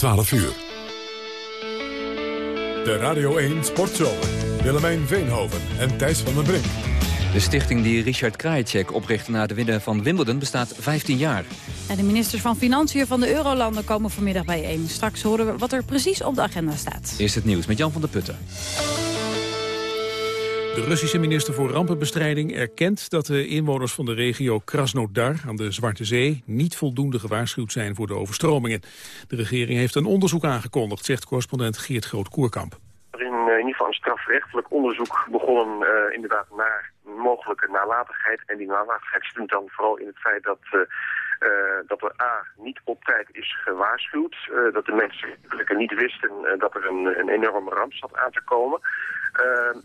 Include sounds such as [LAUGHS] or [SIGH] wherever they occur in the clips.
12 uur. De Radio 1 Sportzomer. Willemijn Veenhoven en Thijs van den Brink. De stichting die Richard Krajicek oprichtte na de winnen van Wimbledon bestaat 15 jaar. En de ministers van Financiën van de Eurolanden komen vanmiddag bijeen. Straks horen we wat er precies op de agenda staat. Eerst het nieuws met Jan van der Putten. De Russische minister voor Rampenbestrijding erkent dat de inwoners van de regio Krasnodar aan de Zwarte Zee niet voldoende gewaarschuwd zijn voor de overstromingen. De regering heeft een onderzoek aangekondigd, zegt correspondent Geert Groot-Koerkamp. Er is in, in ieder geval een strafrechtelijk onderzoek begonnen uh, inderdaad naar mogelijke nalatigheid. En die nalatigheid stond dan vooral in het feit dat... Uh, dat er A, niet op tijd is gewaarschuwd. Uh, dat de mensen niet wisten uh, dat er een, een enorme ramp zat aan te komen.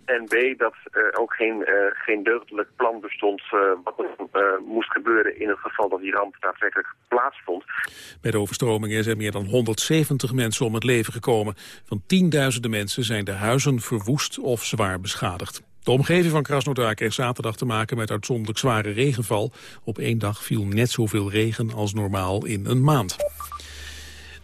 en B, dat er ook geen, geen deugdelijk plan bestond wat er moest gebeuren in het geval dat die ramp daadwerkelijk plaatsvond. Bij de overstromingen zijn meer dan 170 mensen om het leven gekomen. Van tienduizenden mensen zijn de huizen verwoest of zwaar beschadigd. De omgeving van Krasnodar kreeg zaterdag te maken met uitzonderlijk zware regenval. Op één dag viel net zoveel regen als normaal in een maand.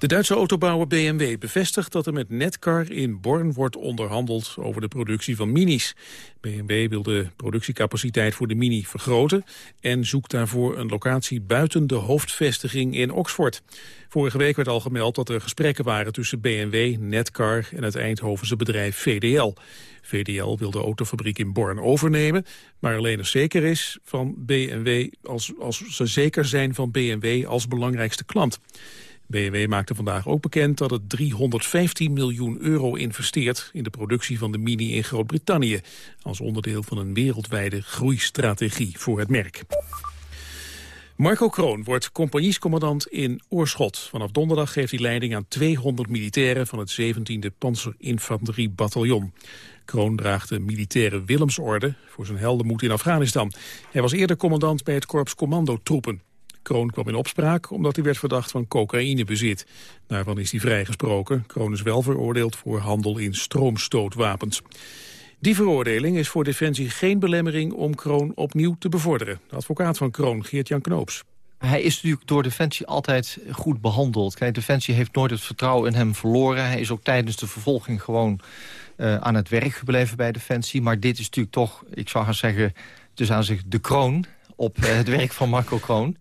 De Duitse autobouwer BMW bevestigt dat er met Netcar in Born wordt onderhandeld over de productie van minis. BMW wil de productiecapaciteit voor de Mini vergroten en zoekt daarvoor een locatie buiten de hoofdvestiging in Oxford. Vorige week werd al gemeld dat er gesprekken waren tussen BMW, Netcar en het Eindhovense bedrijf VDL. VDL wil de autofabriek in Born overnemen, maar alleen als zeker is van BMW, als, als ze zeker zijn van BMW als belangrijkste klant. BMW maakte vandaag ook bekend dat het 315 miljoen euro investeert in de productie van de Mini in Groot-Brittannië, als onderdeel van een wereldwijde groeistrategie voor het merk. Marco Kroon wordt compagniescommandant in Oorschot. Vanaf donderdag geeft hij leiding aan 200 militairen van het 17e Panzerinfanteriebataljon. Kroon draagt de militaire Willemsorde voor zijn heldenmoed in Afghanistan. Hij was eerder commandant bij het korps commandotroepen. Kroon kwam in opspraak omdat hij werd verdacht van cocaïnebezit. Daarvan is hij vrijgesproken. Kroon is wel veroordeeld voor handel in stroomstootwapens. Die veroordeling is voor Defensie geen belemmering om Kroon opnieuw te bevorderen. De advocaat van Kroon, Geert-Jan Knoops. Hij is natuurlijk door Defensie altijd goed behandeld. Kijk, Defensie heeft nooit het vertrouwen in hem verloren. Hij is ook tijdens de vervolging gewoon uh, aan het werk gebleven bij Defensie. Maar dit is natuurlijk toch, ik zou gaan zeggen, dus aan zich de kroon op uh, het werk van Marco Kroon.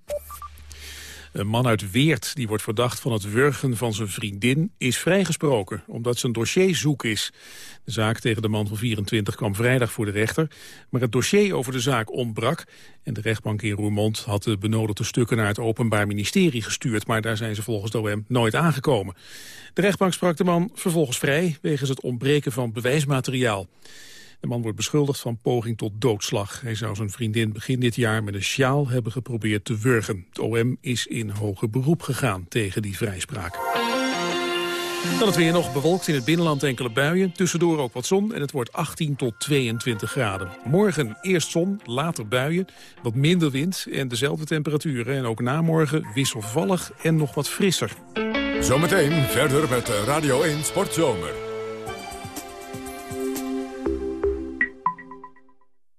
Een man uit Weert, die wordt verdacht van het wurgen van zijn vriendin, is vrijgesproken, omdat zijn dossier zoek is. De zaak tegen de man van 24 kwam vrijdag voor de rechter, maar het dossier over de zaak ontbrak. En de rechtbank in Roermond had de benodigde stukken naar het Openbaar Ministerie gestuurd, maar daar zijn ze volgens de OM nooit aangekomen. De rechtbank sprak de man vervolgens vrij, wegens het ontbreken van bewijsmateriaal. De man wordt beschuldigd van poging tot doodslag. Hij zou zijn vriendin begin dit jaar met een sjaal hebben geprobeerd te wurgen. Het OM is in hoger beroep gegaan tegen die vrijspraak. Dan het weer nog bewolkt in het binnenland enkele buien. Tussendoor ook wat zon en het wordt 18 tot 22 graden. Morgen eerst zon, later buien, wat minder wind en dezelfde temperaturen. En ook namorgen wisselvallig en nog wat frisser. Zometeen verder met Radio 1 Sportzomer.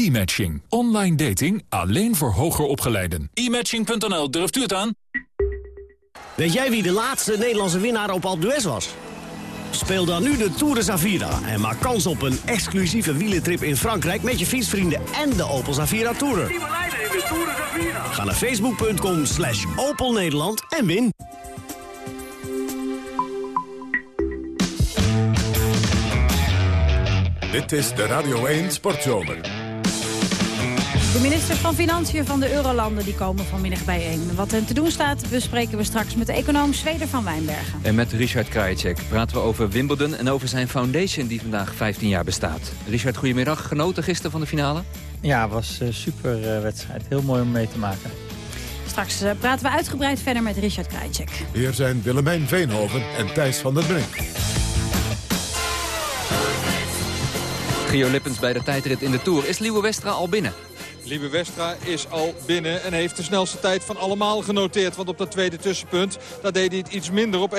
E-matching. Online dating alleen voor hoger opgeleiden. E-matching.nl, durft u het aan? Weet jij wie de laatste Nederlandse winnaar op Alpe d'Huez was? Speel dan nu de Tour de Zavira en maak kans op een exclusieve wielentrip in Frankrijk... met je fietsvrienden en de Opel Zavira Tourer. Ga naar facebook.com slash Opel Nederland en win. Dit is de Radio 1 Sportzomer. De ministers van Financiën van de Eurolanden die komen vanmiddag bijeen. Wat hen te doen staat bespreken we straks met de econoom Zweder van Wijnbergen. En met Richard Krajicek praten we over Wimbledon en over zijn foundation die vandaag 15 jaar bestaat. Richard, goedemiddag. Genoten gisteren van de finale? Ja, het was een super uh, wedstrijd. Heel mooi om mee te maken. Straks uh, praten we uitgebreid verder met Richard Krajicek. Hier zijn Willemijn Veenhoven en Thijs van der Brink. Gio Lippens bij de tijdrit in de Tour. Is Liewe Westra al binnen? Liebe Westra is al binnen en heeft de snelste tijd van allemaal genoteerd. Want op dat tweede tussenpunt, daar deed hij het iets minder op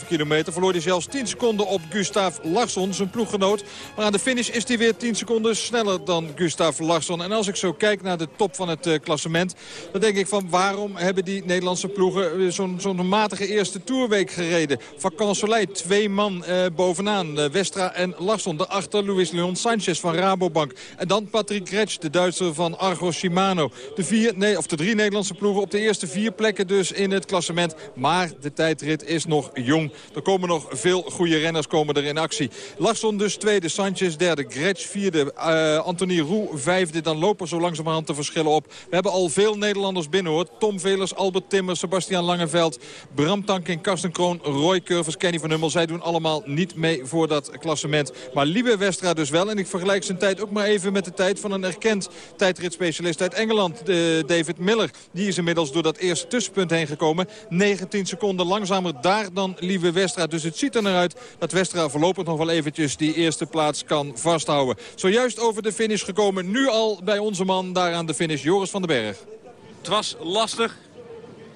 31,5 kilometer. Verloor hij zelfs 10 seconden op Gustav Larsson, zijn ploeggenoot. Maar aan de finish is hij weer 10 seconden sneller dan Gustav Larsson. En als ik zo kijk naar de top van het uh, klassement... dan denk ik van waarom hebben die Nederlandse ploegen uh, zo'n zo matige eerste toerweek gereden. Van Soleil, twee man uh, bovenaan. Westra en Larsson. Daarachter Luis Leon Sanchez van Rabobank. En dan Patrick Gretsch, de Duitser van Argo Shimano. De, vier, nee, of de drie Nederlandse ploegen op de eerste vier plekken dus in het klassement. Maar de tijdrit is nog jong. Er komen nog veel goede renners komen er in actie. Larsson dus tweede, Sanchez derde, Gretsch vierde, uh, Anthony Roux vijfde. Dan lopen zo langzamerhand de verschillen op. We hebben al veel Nederlanders binnen hoor. Tom Velers, Albert Timmer, Sebastian Langeveld, Bram Tanking, Karsten Kroon, Roy Curvers, Kenny van Hummel. Zij doen allemaal niet mee voor dat klassement. Maar Liebe Westra dus wel. En ik vergelijk zijn tijd ook maar even met de tijd van een erkend tijdritspecialist uit Engeland, David Miller. Die is inmiddels door dat eerste tussenpunt heen gekomen. 19 seconden langzamer daar dan Lieve Westra. Dus het ziet er naar uit dat Westra voorlopig nog wel eventjes die eerste plaats kan vasthouden. Zojuist over de finish gekomen. Nu al bij onze man daar aan de finish, Joris van den Berg. Het was lastig.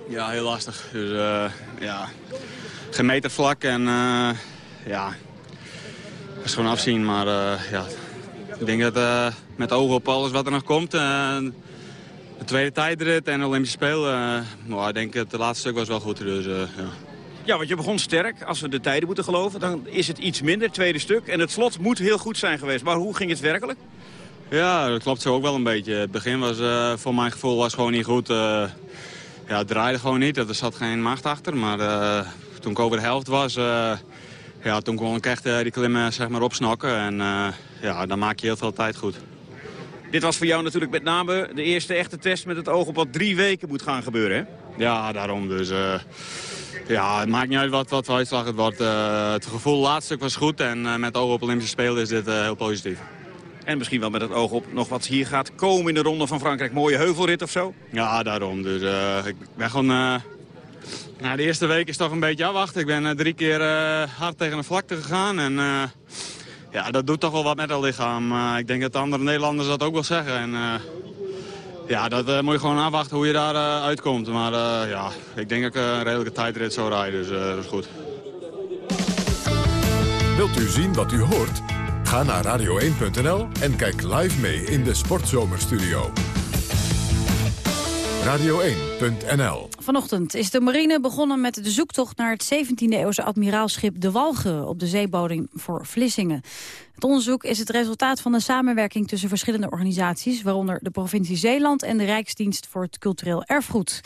Ja, heel lastig. Dus uh, ja, gemeten vlak en uh, ja, het is gewoon afzien. Maar uh, ja, ik denk dat uh, met ogen op alles wat er nog komt... Uh, de tweede tijdrit en de Olympische Spelen... Uh, ik denk het laatste stuk was wel goed. Dus, ja. ja, want je begon sterk. Als we de tijden moeten geloven, dan is het iets minder, het tweede stuk. En het slot moet heel goed zijn geweest. Maar hoe ging het werkelijk? Ja, dat klopt zo ook wel een beetje. Het begin was voor mijn gevoel was gewoon niet goed. ja, het draaide gewoon niet. Er zat geen macht achter. Maar toen ik over de helft was... ja, toen kon ik echt die klimmen zeg maar, opsnakken. En ja, dan maak je heel veel tijd goed. Dit was voor jou natuurlijk met name de eerste echte test met het oog op wat drie weken moet gaan gebeuren, hè? Ja, daarom. Dus uh, ja, het maakt niet uit wat, wat voor uitslag het wordt. Uh, het gevoel laatste stuk was goed en uh, met oog op Olympische Spelen is dit heel positief. En misschien wel met het oog op nog wat hier gaat komen in de ronde van Frankrijk. Mooie heuvelrit of zo? Ja, daarom. Dus ik ben gewoon... nou, de eerste week is toch een beetje afwachten. Ik ben drie keer hard tegen een vlakte gegaan en... Ja, dat doet toch wel wat met het lichaam. Uh, ik denk dat de andere Nederlanders dat ook wel zeggen. En, uh, ja, dat uh, moet je gewoon afwachten hoe je daar uitkomt. Maar ja, ik denk dat ik een redelijke tijdrit zou rijden, dus dat is goed. Wilt u zien wat u hoort? Ga naar radio1.nl en kijk live mee in de Sportzomerstudio. Radio1.nl Vanochtend is de marine begonnen met de zoektocht naar het 17e-eeuwse admiraalschip De Walcheren op de zeebodem voor Vlissingen. Het onderzoek is het resultaat van een samenwerking tussen verschillende organisaties, waaronder de provincie Zeeland en de Rijksdienst voor het Cultureel Erfgoed.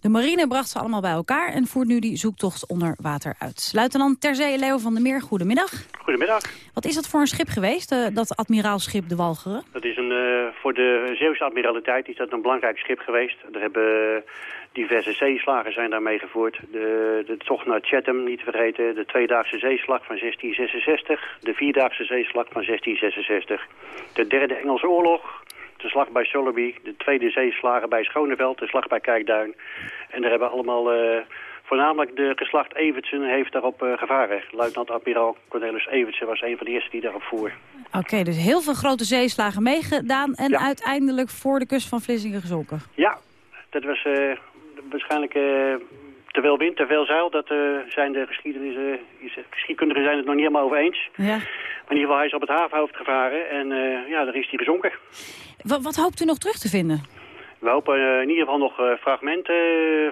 De marine bracht ze allemaal bij elkaar en voert nu die zoektocht onder water uit. Luitenant Terzee Leo van der Meer, goedemiddag. Goedemiddag. Wat is dat voor een schip geweest, uh, dat admiraalschip De Walcheren? Dat is een, uh, voor de Zeeuwse admiraliteit is dat een belangrijk schip geweest. Er hebben diverse zeeslagen zijn daar meegevoerd. De, de tocht naar Chatham, niet te vergeten. De tweedaagse zeeslag van 1666. De vierdaagse zeeslag van 1666. De derde Engelse oorlog. De slag bij Solaby. De tweede zeeslagen bij Schoneveld. De slag bij Kijkduin. En daar hebben allemaal... Uh, voornamelijk de geslacht Evertsen heeft daarop uh, gevaren. Luitenant-admiraal Cornelis Evertsen was een van de eerste die daarop voer. Oké, dus heel veel grote zeeslagen meegedaan... en uiteindelijk voor de kust van Vlissingen gezonken. Ja, dat was uh, waarschijnlijk uh, te veel wind, te veel zeil. Dat uh, zijn de geschiedenis, uh, geschiedkundigen zijn het nog niet helemaal over eens. Ja. Maar in ieder geval, hij is op het havenhoofd gevaren en ja, daar is hij gezonken. Wat, wat hoopt u nog terug te vinden? We hopen in ieder geval nog fragmenten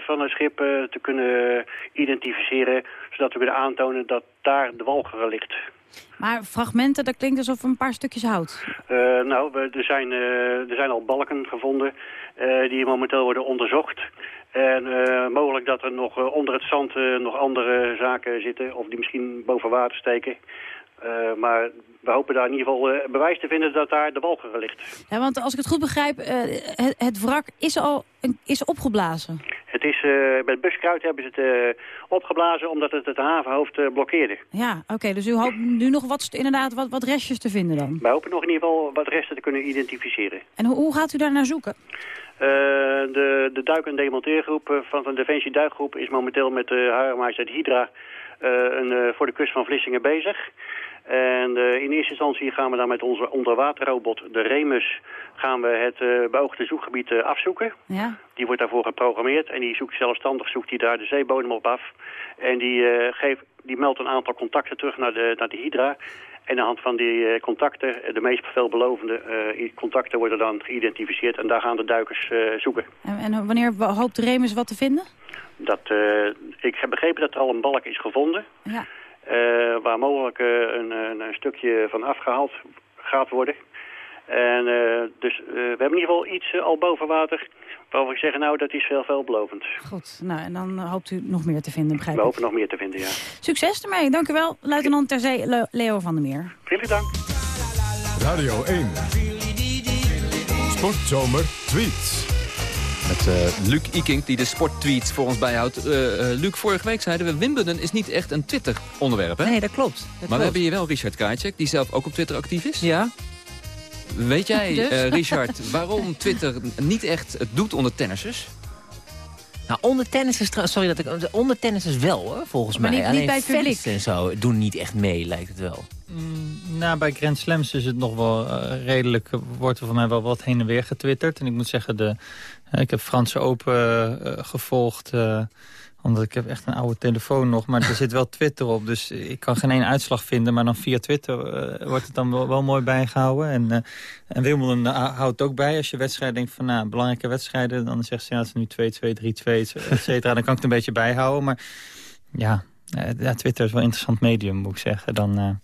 van het schip te kunnen identificeren... zodat we kunnen aantonen dat daar de walgeren ligt. Maar fragmenten, dat klinkt alsof een paar stukjes hout. Uh, nou, er, zijn, er zijn al balken gevonden uh, die momenteel worden onderzocht. En mogelijk dat er nog onder het zand nog andere zaken zitten... of die misschien boven water steken. maar we hopen daar in ieder geval bewijs te vinden dat daar de walgeren ligt. Ja, want als ik het goed begrijp, het, het, wrak is al is opgeblazen. Het is, met buskruid hebben ze het opgeblazen omdat het het havenhoofd blokkeerde. Ja, oké. dus u hoopt nu nog wat, inderdaad wat, wat restjes te vinden dan? Wij hopen nog in ieder geval wat resten te kunnen identificeren. En hoe, hoe gaat u daar naar zoeken? Uh, de, de duik- en demonteergroep van de Defensie Duikgroep is momenteel met de Hydra uh, een, voor de kust van Vlissingen bezig. En uh, in eerste instantie gaan we dan met onze onderwaterrobot, de Remus, gaan we het uh, beoogde zoekgebied uh, afzoeken. Ja. Die wordt daarvoor geprogrammeerd en die zoekt zelfstandig zoekt die daar de zeebodem op af. En die, geeft, die meldt een aantal contacten terug naar de, naar de Hydra. En aan de hand van die contacten, de meest veelbelovende contacten worden dan geïdentificeerd. En daar gaan de duikers zoeken. En, en, wanneer hoopt de Remus wat te vinden? Dat, ik heb begrepen dat er al een balk is gevonden. Ja. Uh, waar mogelijk uh, een, een, een, stukje van afgehaald gaat worden. En uh, dus we hebben in ieder geval iets al boven water waarvan we zeggen, nou, dat is veel veelbelovend. Goed, nou, en dan hoopt u nog meer te vinden, begrijp ik. We hopen nog meer te vinden, ja. Succes ermee, dank u wel, luitenant ter zee Le Leo van der Meer. Vriendelijk dank. Radio 1. Sportzomer tweets. Met uh, Luc Ikink, die de sporttweets voor ons bijhoudt. Uh, Luc, vorige week zeiden we... Wimbledon is niet echt een Twitter-onderwerp, hè? Nee, dat klopt. Dat maar klopt. we hebben hier wel Richard Krajcek, die zelf ook op Twitter actief is. Ja. Weet jij, [LAUGHS] Dus? Richard, waarom Twitter niet echt het doet onder tennissers? Nou, onder tennissers, sorry dat ik, onder tennissers wel hoor, volgens maar mij. Niet, Alleen niet bij het publiek. fans en zo doen niet echt mee, lijkt het wel. Mm, nou, bij Grand Slams is het nog wel uh, redelijk, wordt er voor mij wel wat heen en weer getwitterd. En ik moet zeggen, de, uh, ik heb Franse Open uh, gevolgd, omdat ik heb echt een oude telefoon nog. Maar er zit wel [LAUGHS] Twitter op, dus ik kan geen één uitslag vinden. Maar dan via Twitter wordt het dan wel, wel mooi bijgehouden. En, en Wimbledon houdt ook bij. Als je wedstrijden denkt van, nou, belangrijke wedstrijden... dan zegt ze, ja, het is nu 2-2, 3-2, et cetera. [LAUGHS] Dan kan ik het een beetje bijhouden, maar ja... Uh, ja, Twitter is wel een interessant medium, moet ik zeggen. Dan,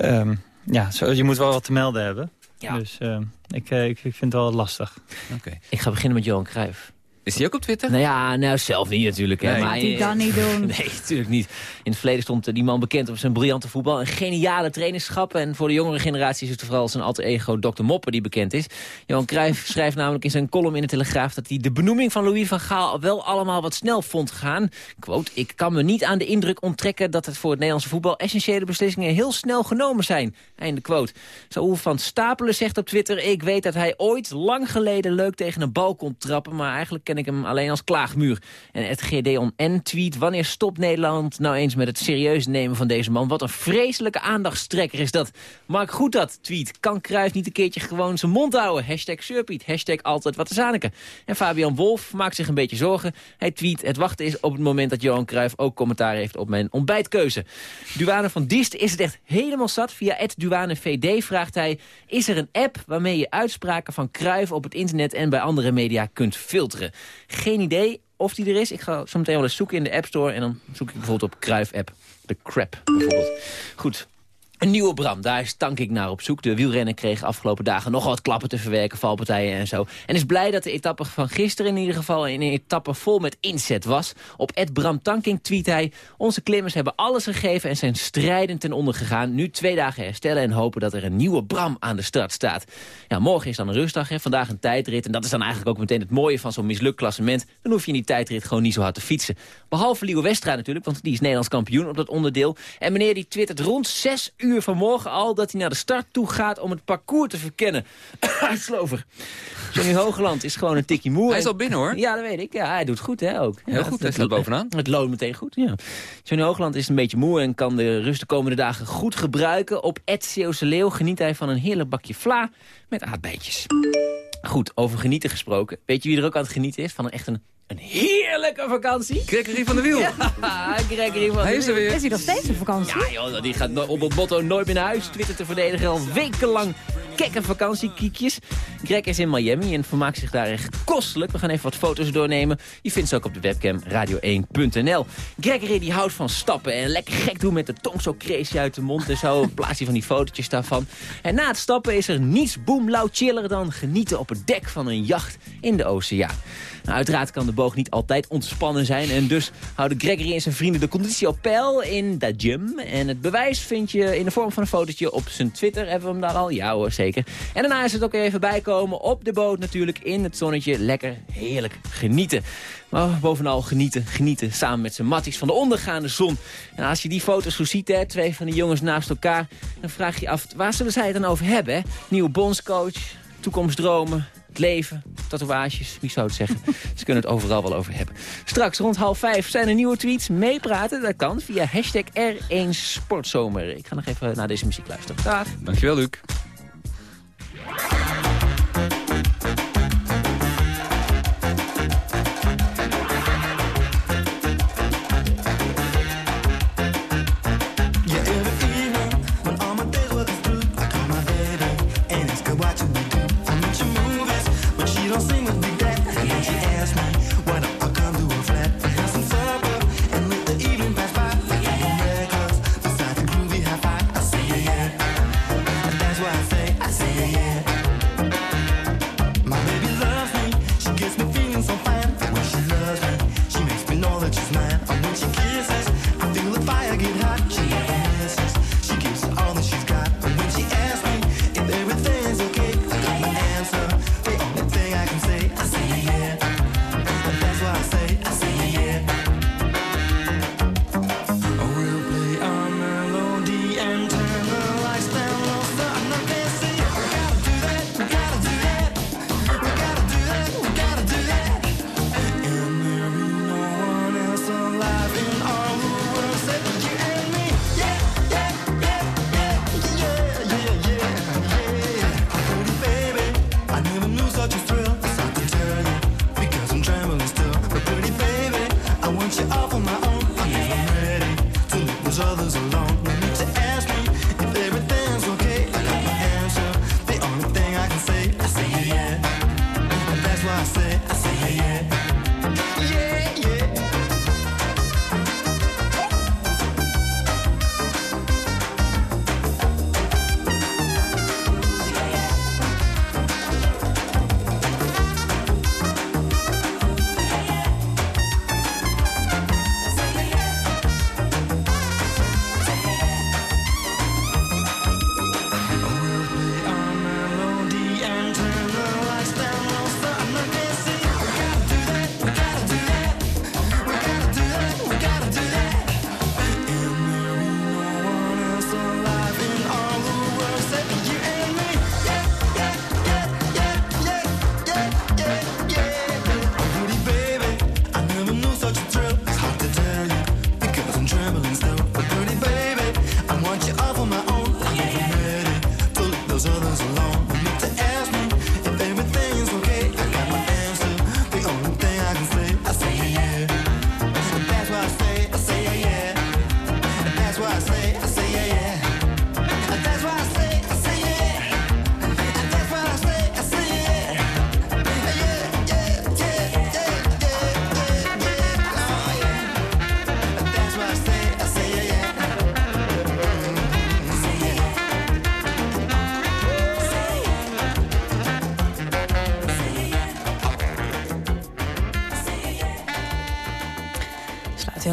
uh, um, ja, zo, je moet wel wat te melden hebben. Ja. Dus uh, ik, ik, ik, vind het wel lastig. Okay. Ik ga beginnen met Johan Cruijff. Is hij ook op Twitter? Nou ja, nou zelf niet natuurlijk. Hè, nee. maar, Gaat hij dan niet doen? [LAUGHS] Nee, natuurlijk niet. In het verleden stond die man bekend op zijn briljante voetbal. Een geniale trainingschap. En voor de jongere generatie is het vooral zijn alter ego Dr. Moppe die bekend is. Johan Cruijff [LAUGHS] schrijft namelijk in zijn column in de Telegraaf... dat hij de benoeming van Louis van Gaal wel allemaal wat snel vond gaan. Quote, ik kan me niet aan de indruk onttrekken... dat het voor het Nederlandse voetbal essentiële beslissingen heel snel genomen zijn. Einde quote. Saul van Stapelen zegt op Twitter... ik weet dat hij ooit lang geleden leuk tegen een bal kon trappen... maar eigenlijk ken ik hem alleen als klaagmuur. En het Gedeon N tweet... wanneer stopt Nederland nou eens met het serieus nemen van deze man? Wat een vreselijke aandachtstrekker is dat. Mark goed dat tweet. Kan Cruijff niet een keertje gewoon zijn mond houden? Hashtag Surpiet. Hashtag altijd wat zaniken. En Fabian Wolf maakt zich een beetje zorgen. Hij tweet... het wachten is op het moment dat Johan Cruijff ook commentaar heeft op mijn ontbijtkeuze. Duane van Diest is het echt helemaal zat. Via @duanevd vraagt hij... is er een app waarmee je uitspraken van Cruijff op het internet en bij andere media kunt filteren? Geen idee of die er is. Ik ga zo meteen wel eens zoeken in de App Store. En dan zoek ik bijvoorbeeld op Cruijff-app. De crap bijvoorbeeld. Goed. Een nieuwe Bram, daar stank ik naar op zoek. De wielrenner kreeg afgelopen dagen nogal wat klappen te verwerken, valpartijen en zo. En is blij dat de etappe van gisteren in ieder geval een etappe vol met inzet was. Op Ed Bram Tanking tweet hij... Onze klimmers hebben alles gegeven en zijn strijdend ten onder gegaan. Nu twee dagen herstellen en hopen dat er een nieuwe Bram aan de start staat. Ja, morgen is dan een rustdag, hè? vandaag een tijdrit. En dat is dan eigenlijk ook meteen het mooie van zo'n mislukt klassement. Dan hoef je in die tijdrit gewoon niet zo hard te fietsen. Behalve Leo Westra natuurlijk, want die is Nederlands kampioen op dat onderdeel. En meneer die twittert rond 6 uur vanmorgen al dat hij naar de start toe gaat om het parcours te verkennen. [COUGHS] Slover. Johnny Hoogland is gewoon een tikkie moe. Hij is al binnen hoor. Ja, dat weet ik. Ja, hij doet goed hè ook. Heel ja, goed, hij staat bovenaan. Het loont meteen goed, ja. Johnny Hoogland is een beetje moe en kan de rust de komende dagen goed gebruiken. Op Zeeuwse Leeuw geniet hij van een heerlijk bakje vla met aardbeidjes. Goed, over genieten gesproken. Weet je wie er ook aan het genieten is? Van een echt een, een heerlijke vakantie? Gregory van der Wiel. Ja, Gregory van der Hij is er weer. Is hij nog steeds op vakantie? Ja joh, die gaat no- op het motto nooit meer naar huis. Twitter te verdedigen al wekenlang kekke vakantiekiekjes. Greg is in Miami en vermaakt zich daar echt kostelijk. We gaan even wat foto's doornemen. Je vindt ze ook op de webcam radio1.nl. Gregory die houdt van stappen en lekker gek doen met de tong zo crazy uit de mond en zo. Plaats hij van die fotootjes daarvan. En na het stappen is er niets boemlauw chiller dan genieten op het dek van een jacht in de oceaan. Nou, uiteraard kan de boog niet altijd ontspannen zijn. En dus houden Gregory en zijn vrienden de conditie op peil in de gym. En het bewijs vind je in de vorm van een fotootje op zijn Twitter. Hebben we hem daar al? Ja hoor, zeker. En daarna is het ook even bijkomen op de boot natuurlijk in het zonnetje. Lekker, heerlijk genieten. Maar bovenal genieten, genieten samen met zijn matties van de ondergaande zon. En als je die foto's zo ziet, hè, twee van die jongens naast elkaar... dan vraag je je af, waar zullen zij het dan over hebben? Hè? Nieuwe bondscoach, toekomstdromen, leven, tatoeages, wie zou het zeggen. [LAUGHS] Ze kunnen het overal wel over hebben. Straks rond half vijf zijn er nieuwe tweets. Meepraten, dat kan via hashtag R1 Sportzomer. Ik ga nog even naar deze muziek luisteren. Dag. Dankjewel, Luc.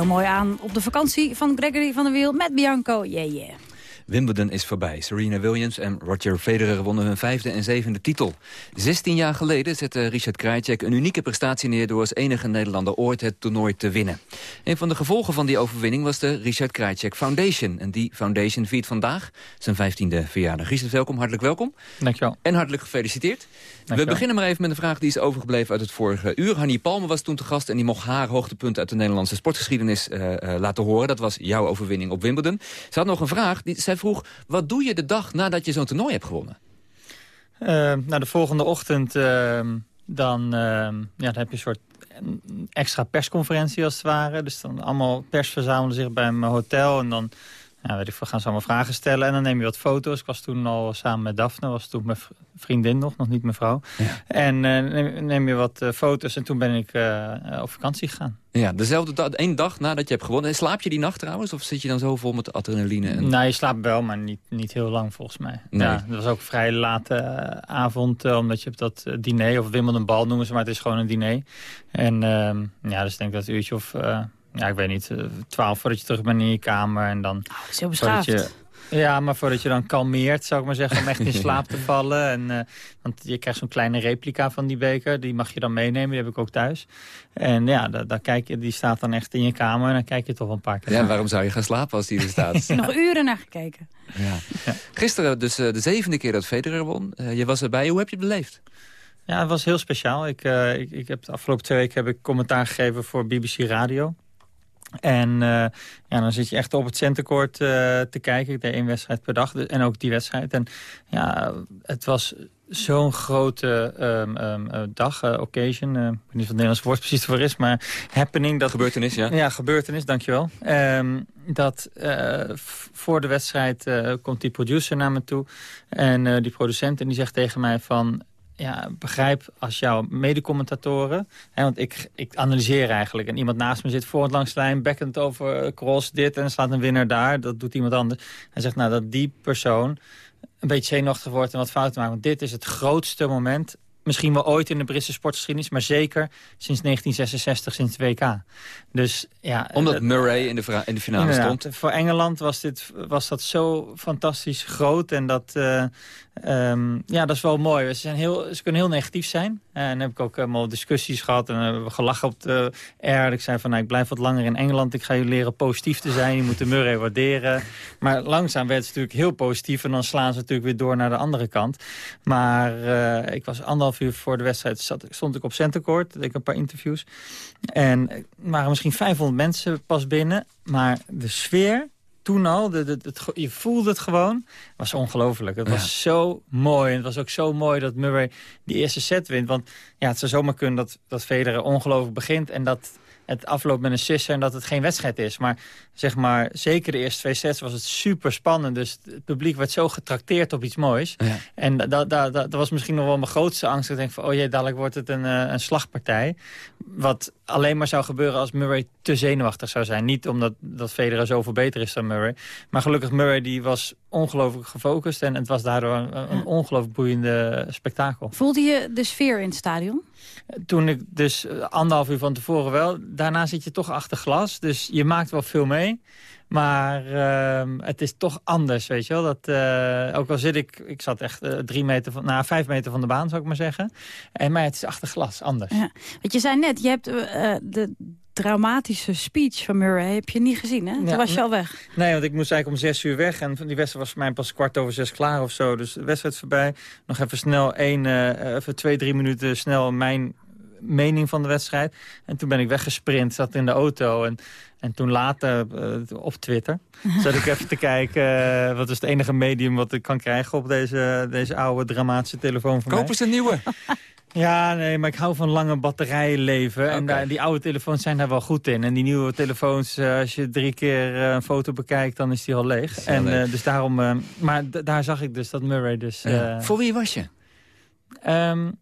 Mooi aan op de vakantie van Gregory van der Wiel met Bianco. Yeah, yeah. Wimbledon is voorbij. Serena Williams en Roger Federer wonnen hun vijfde en zevende titel. 16 jaar geleden zette Richard Krajicek een unieke prestatie neer... door als enige Nederlander ooit het toernooi te winnen. Een van de gevolgen van die overwinning was de Richard Krajicek Foundation. En die foundation viert vandaag zijn vijftiende verjaardag. Richard, welkom, hartelijk welkom. Dankjewel. En hartelijk gefeliciteerd. We beginnen maar even met een vraag die is overgebleven uit het vorige uur. Hanni Palme was toen te gast en die mocht haar hoogtepunten... uit de Nederlandse sportgeschiedenis uh, uh, laten horen. Dat was jouw overwinning op Wimbledon. Ze had nog een vraag. Die, zij vroeg, wat doe je de dag nadat je zo'n toernooi hebt gewonnen? Uh, nou, de volgende ochtend ehm, dan, ehm, ja, dan heb je een soort extra persconferentie als het ware. Dus dan allemaal pers verzamelen zich bij mijn hotel en dan ja, weet ik, we gaan ze allemaal vragen stellen en dan neem je wat foto's. Ik was toen al samen met Daphne, was toen mijn vriendin nog, nog niet mijn vrouw. Ja. En uh, neem, neem, je wat uh, foto's en toen ben ik uh, op vakantie gegaan. Ja, dezelfde dag, één dag nadat je hebt gewonnen. En slaap je die nacht trouwens? Of zit je dan zo vol met adrenaline? En... Nou, je slaapt wel, maar niet, niet heel lang volgens mij. Nee. Ja, dat was ook een vrij late avond, omdat je hebt dat diner, of Wimbledon bal noemen ze, maar het is gewoon een diner. En ehm, ja, dus ik denk dat een uurtje of ja, ik weet niet, twaalf voordat je terug bent in je kamer. En dan, oh, is heel beschaafd. Je, ja, maar voordat je dan kalmeert, zou ik maar zeggen, om echt in [LAUGHS] slaap te vallen. En, uh, want je krijgt zo'n kleine replica van die beker, die mag je dan meenemen, die heb ik ook thuis. En ja, daar, daar kijk je, die staat dan echt in je kamer en dan kijk je toch wel een paar keer. Ja, waarom zou je gaan slapen als die er staat? [LAUGHS] Nog uren naar gekeken. Ja. Gisteren dus uh, de zevende keer dat Federer won. Uh, je was erbij, hoe heb je het beleefd? Ja, het was heel speciaal. Ik, uh, ik, ik heb de afgelopen twee weken heb ik commentaar gegeven voor BBC Radio. En uh, ja, dan zit je echt op het centercourt uh, te kijken. Ik deed één wedstrijd per dag en ook die wedstrijd. En ja, het was zo'n grote um, um, dag, uh, occasion. ik weet niet wat het Nederlands woord precies voor is, maar happening. Dat, gebeurtenis, ja. Ja, gebeurtenis, dankjewel. Um, dat voor de wedstrijd komt die producer naar me toe. En die producent en die zegt tegen mij van ja, begrijp als jouw medecommentatoren... Hè, want ik, ik analyseer eigenlijk en iemand naast me zit voor het langs de lijn... bekkend over cross dit en slaat een winnaar daar. Dat doet iemand anders. Hij zegt nou dat die persoon een beetje zenuwachtig wordt en wat fouten maakt. Want dit is het grootste moment misschien wel ooit in de Britse sportgeschiedenis... maar zeker sinds 1966, sinds het WK. Dus, ja, Omdat Murray in de, in de finale stond? Voor Engeland was, dit, was dat zo fantastisch groot. En dat, uh, um, ja, dat is wel mooi. Ze, zijn heel, ze kunnen heel negatief zijn. En dan heb ik ook helemaal discussies gehad. En hebben we gelachen op de air. Ik zei van, nou, ik blijf wat langer in Engeland. Ik ga jullie leren positief te zijn. Je moet de Murray waarderen. Maar langzaam werd het natuurlijk heel positief. En dan slaan ze natuurlijk weer door naar de andere kant. Maar uh, ik was anderhalf uur voor de wedstrijd. Zat, stond ik op Centercourt. Deed ik een paar interviews. En er waren misschien 500 mensen pas binnen. Maar de sfeer toen al, de, de, je voelde het gewoon. Het was ongelooflijk. Het was zo mooi. En het was ook zo mooi dat Murray die eerste set wint. Want ja, het zou zomaar kunnen dat, dat Federer ongelooflijk begint... en dat het afloopt met een sisser en dat het geen wedstrijd is. Maar zeg maar, zeker de eerste twee sets was het super spannend. Dus het publiek werd zo getrakteerd op iets moois. Ja. En dat, dat, dat, was misschien nog wel mijn grootste angst. Ik denk van, oh jee, dadelijk wordt het een, eh, een slagpartij. Wat alleen maar zou gebeuren als Murray te zenuwachtig zou zijn. Niet omdat dat Federer zoveel beter is dan Murray. Maar gelukkig Murray die was ongelooflijk gefocust. En het was daardoor een, een ongelooflijk boeiende spektakel. Voelde je de sfeer in het stadion? Toen ik dus eh, anderhalf uur van tevoren wel. Daarna zit je toch achter glas. Dus je maakt wel veel mee. Maar uh, het is toch anders, weet je wel. Dat, uh, ook al zit ik, ik zat echt uh, drie meter van, nou, vijf meter van de baan, zou ik maar zeggen. En, maar het is achter glas, anders. Ja. Want je zei net, je hebt uh, de dramatische speech van Murray heb je niet gezien, hè? Toen was je al weg. Nee, want ik moest eigenlijk om zes uur weg. En die wedstrijd was voor mij pas kwart over zes klaar of zo. Dus de wedstrijd voorbij. Nog even snel één, uh, even twee, drie minuten snel mijn mening van de wedstrijd. En toen ben ik weggesprint, zat in de auto. En, en toen later uh, op Twitter [LAUGHS] zat ik even te kijken... Uh, wat is het enige medium wat ik kan krijgen op deze, deze oude dramatische telefoon van Kopen ze een nieuwe? [LAUGHS] Ja, nee, maar ik hou van lange batterijen leven. En daar, die oude telefoons zijn daar wel goed in. En die nieuwe telefoons, uh, als je drie keer uh, een foto bekijkt, dan is die al leeg. En uh, dus daarom, maar daar zag ik dus dat Murray dus... Ja. Voor wie was je? Um,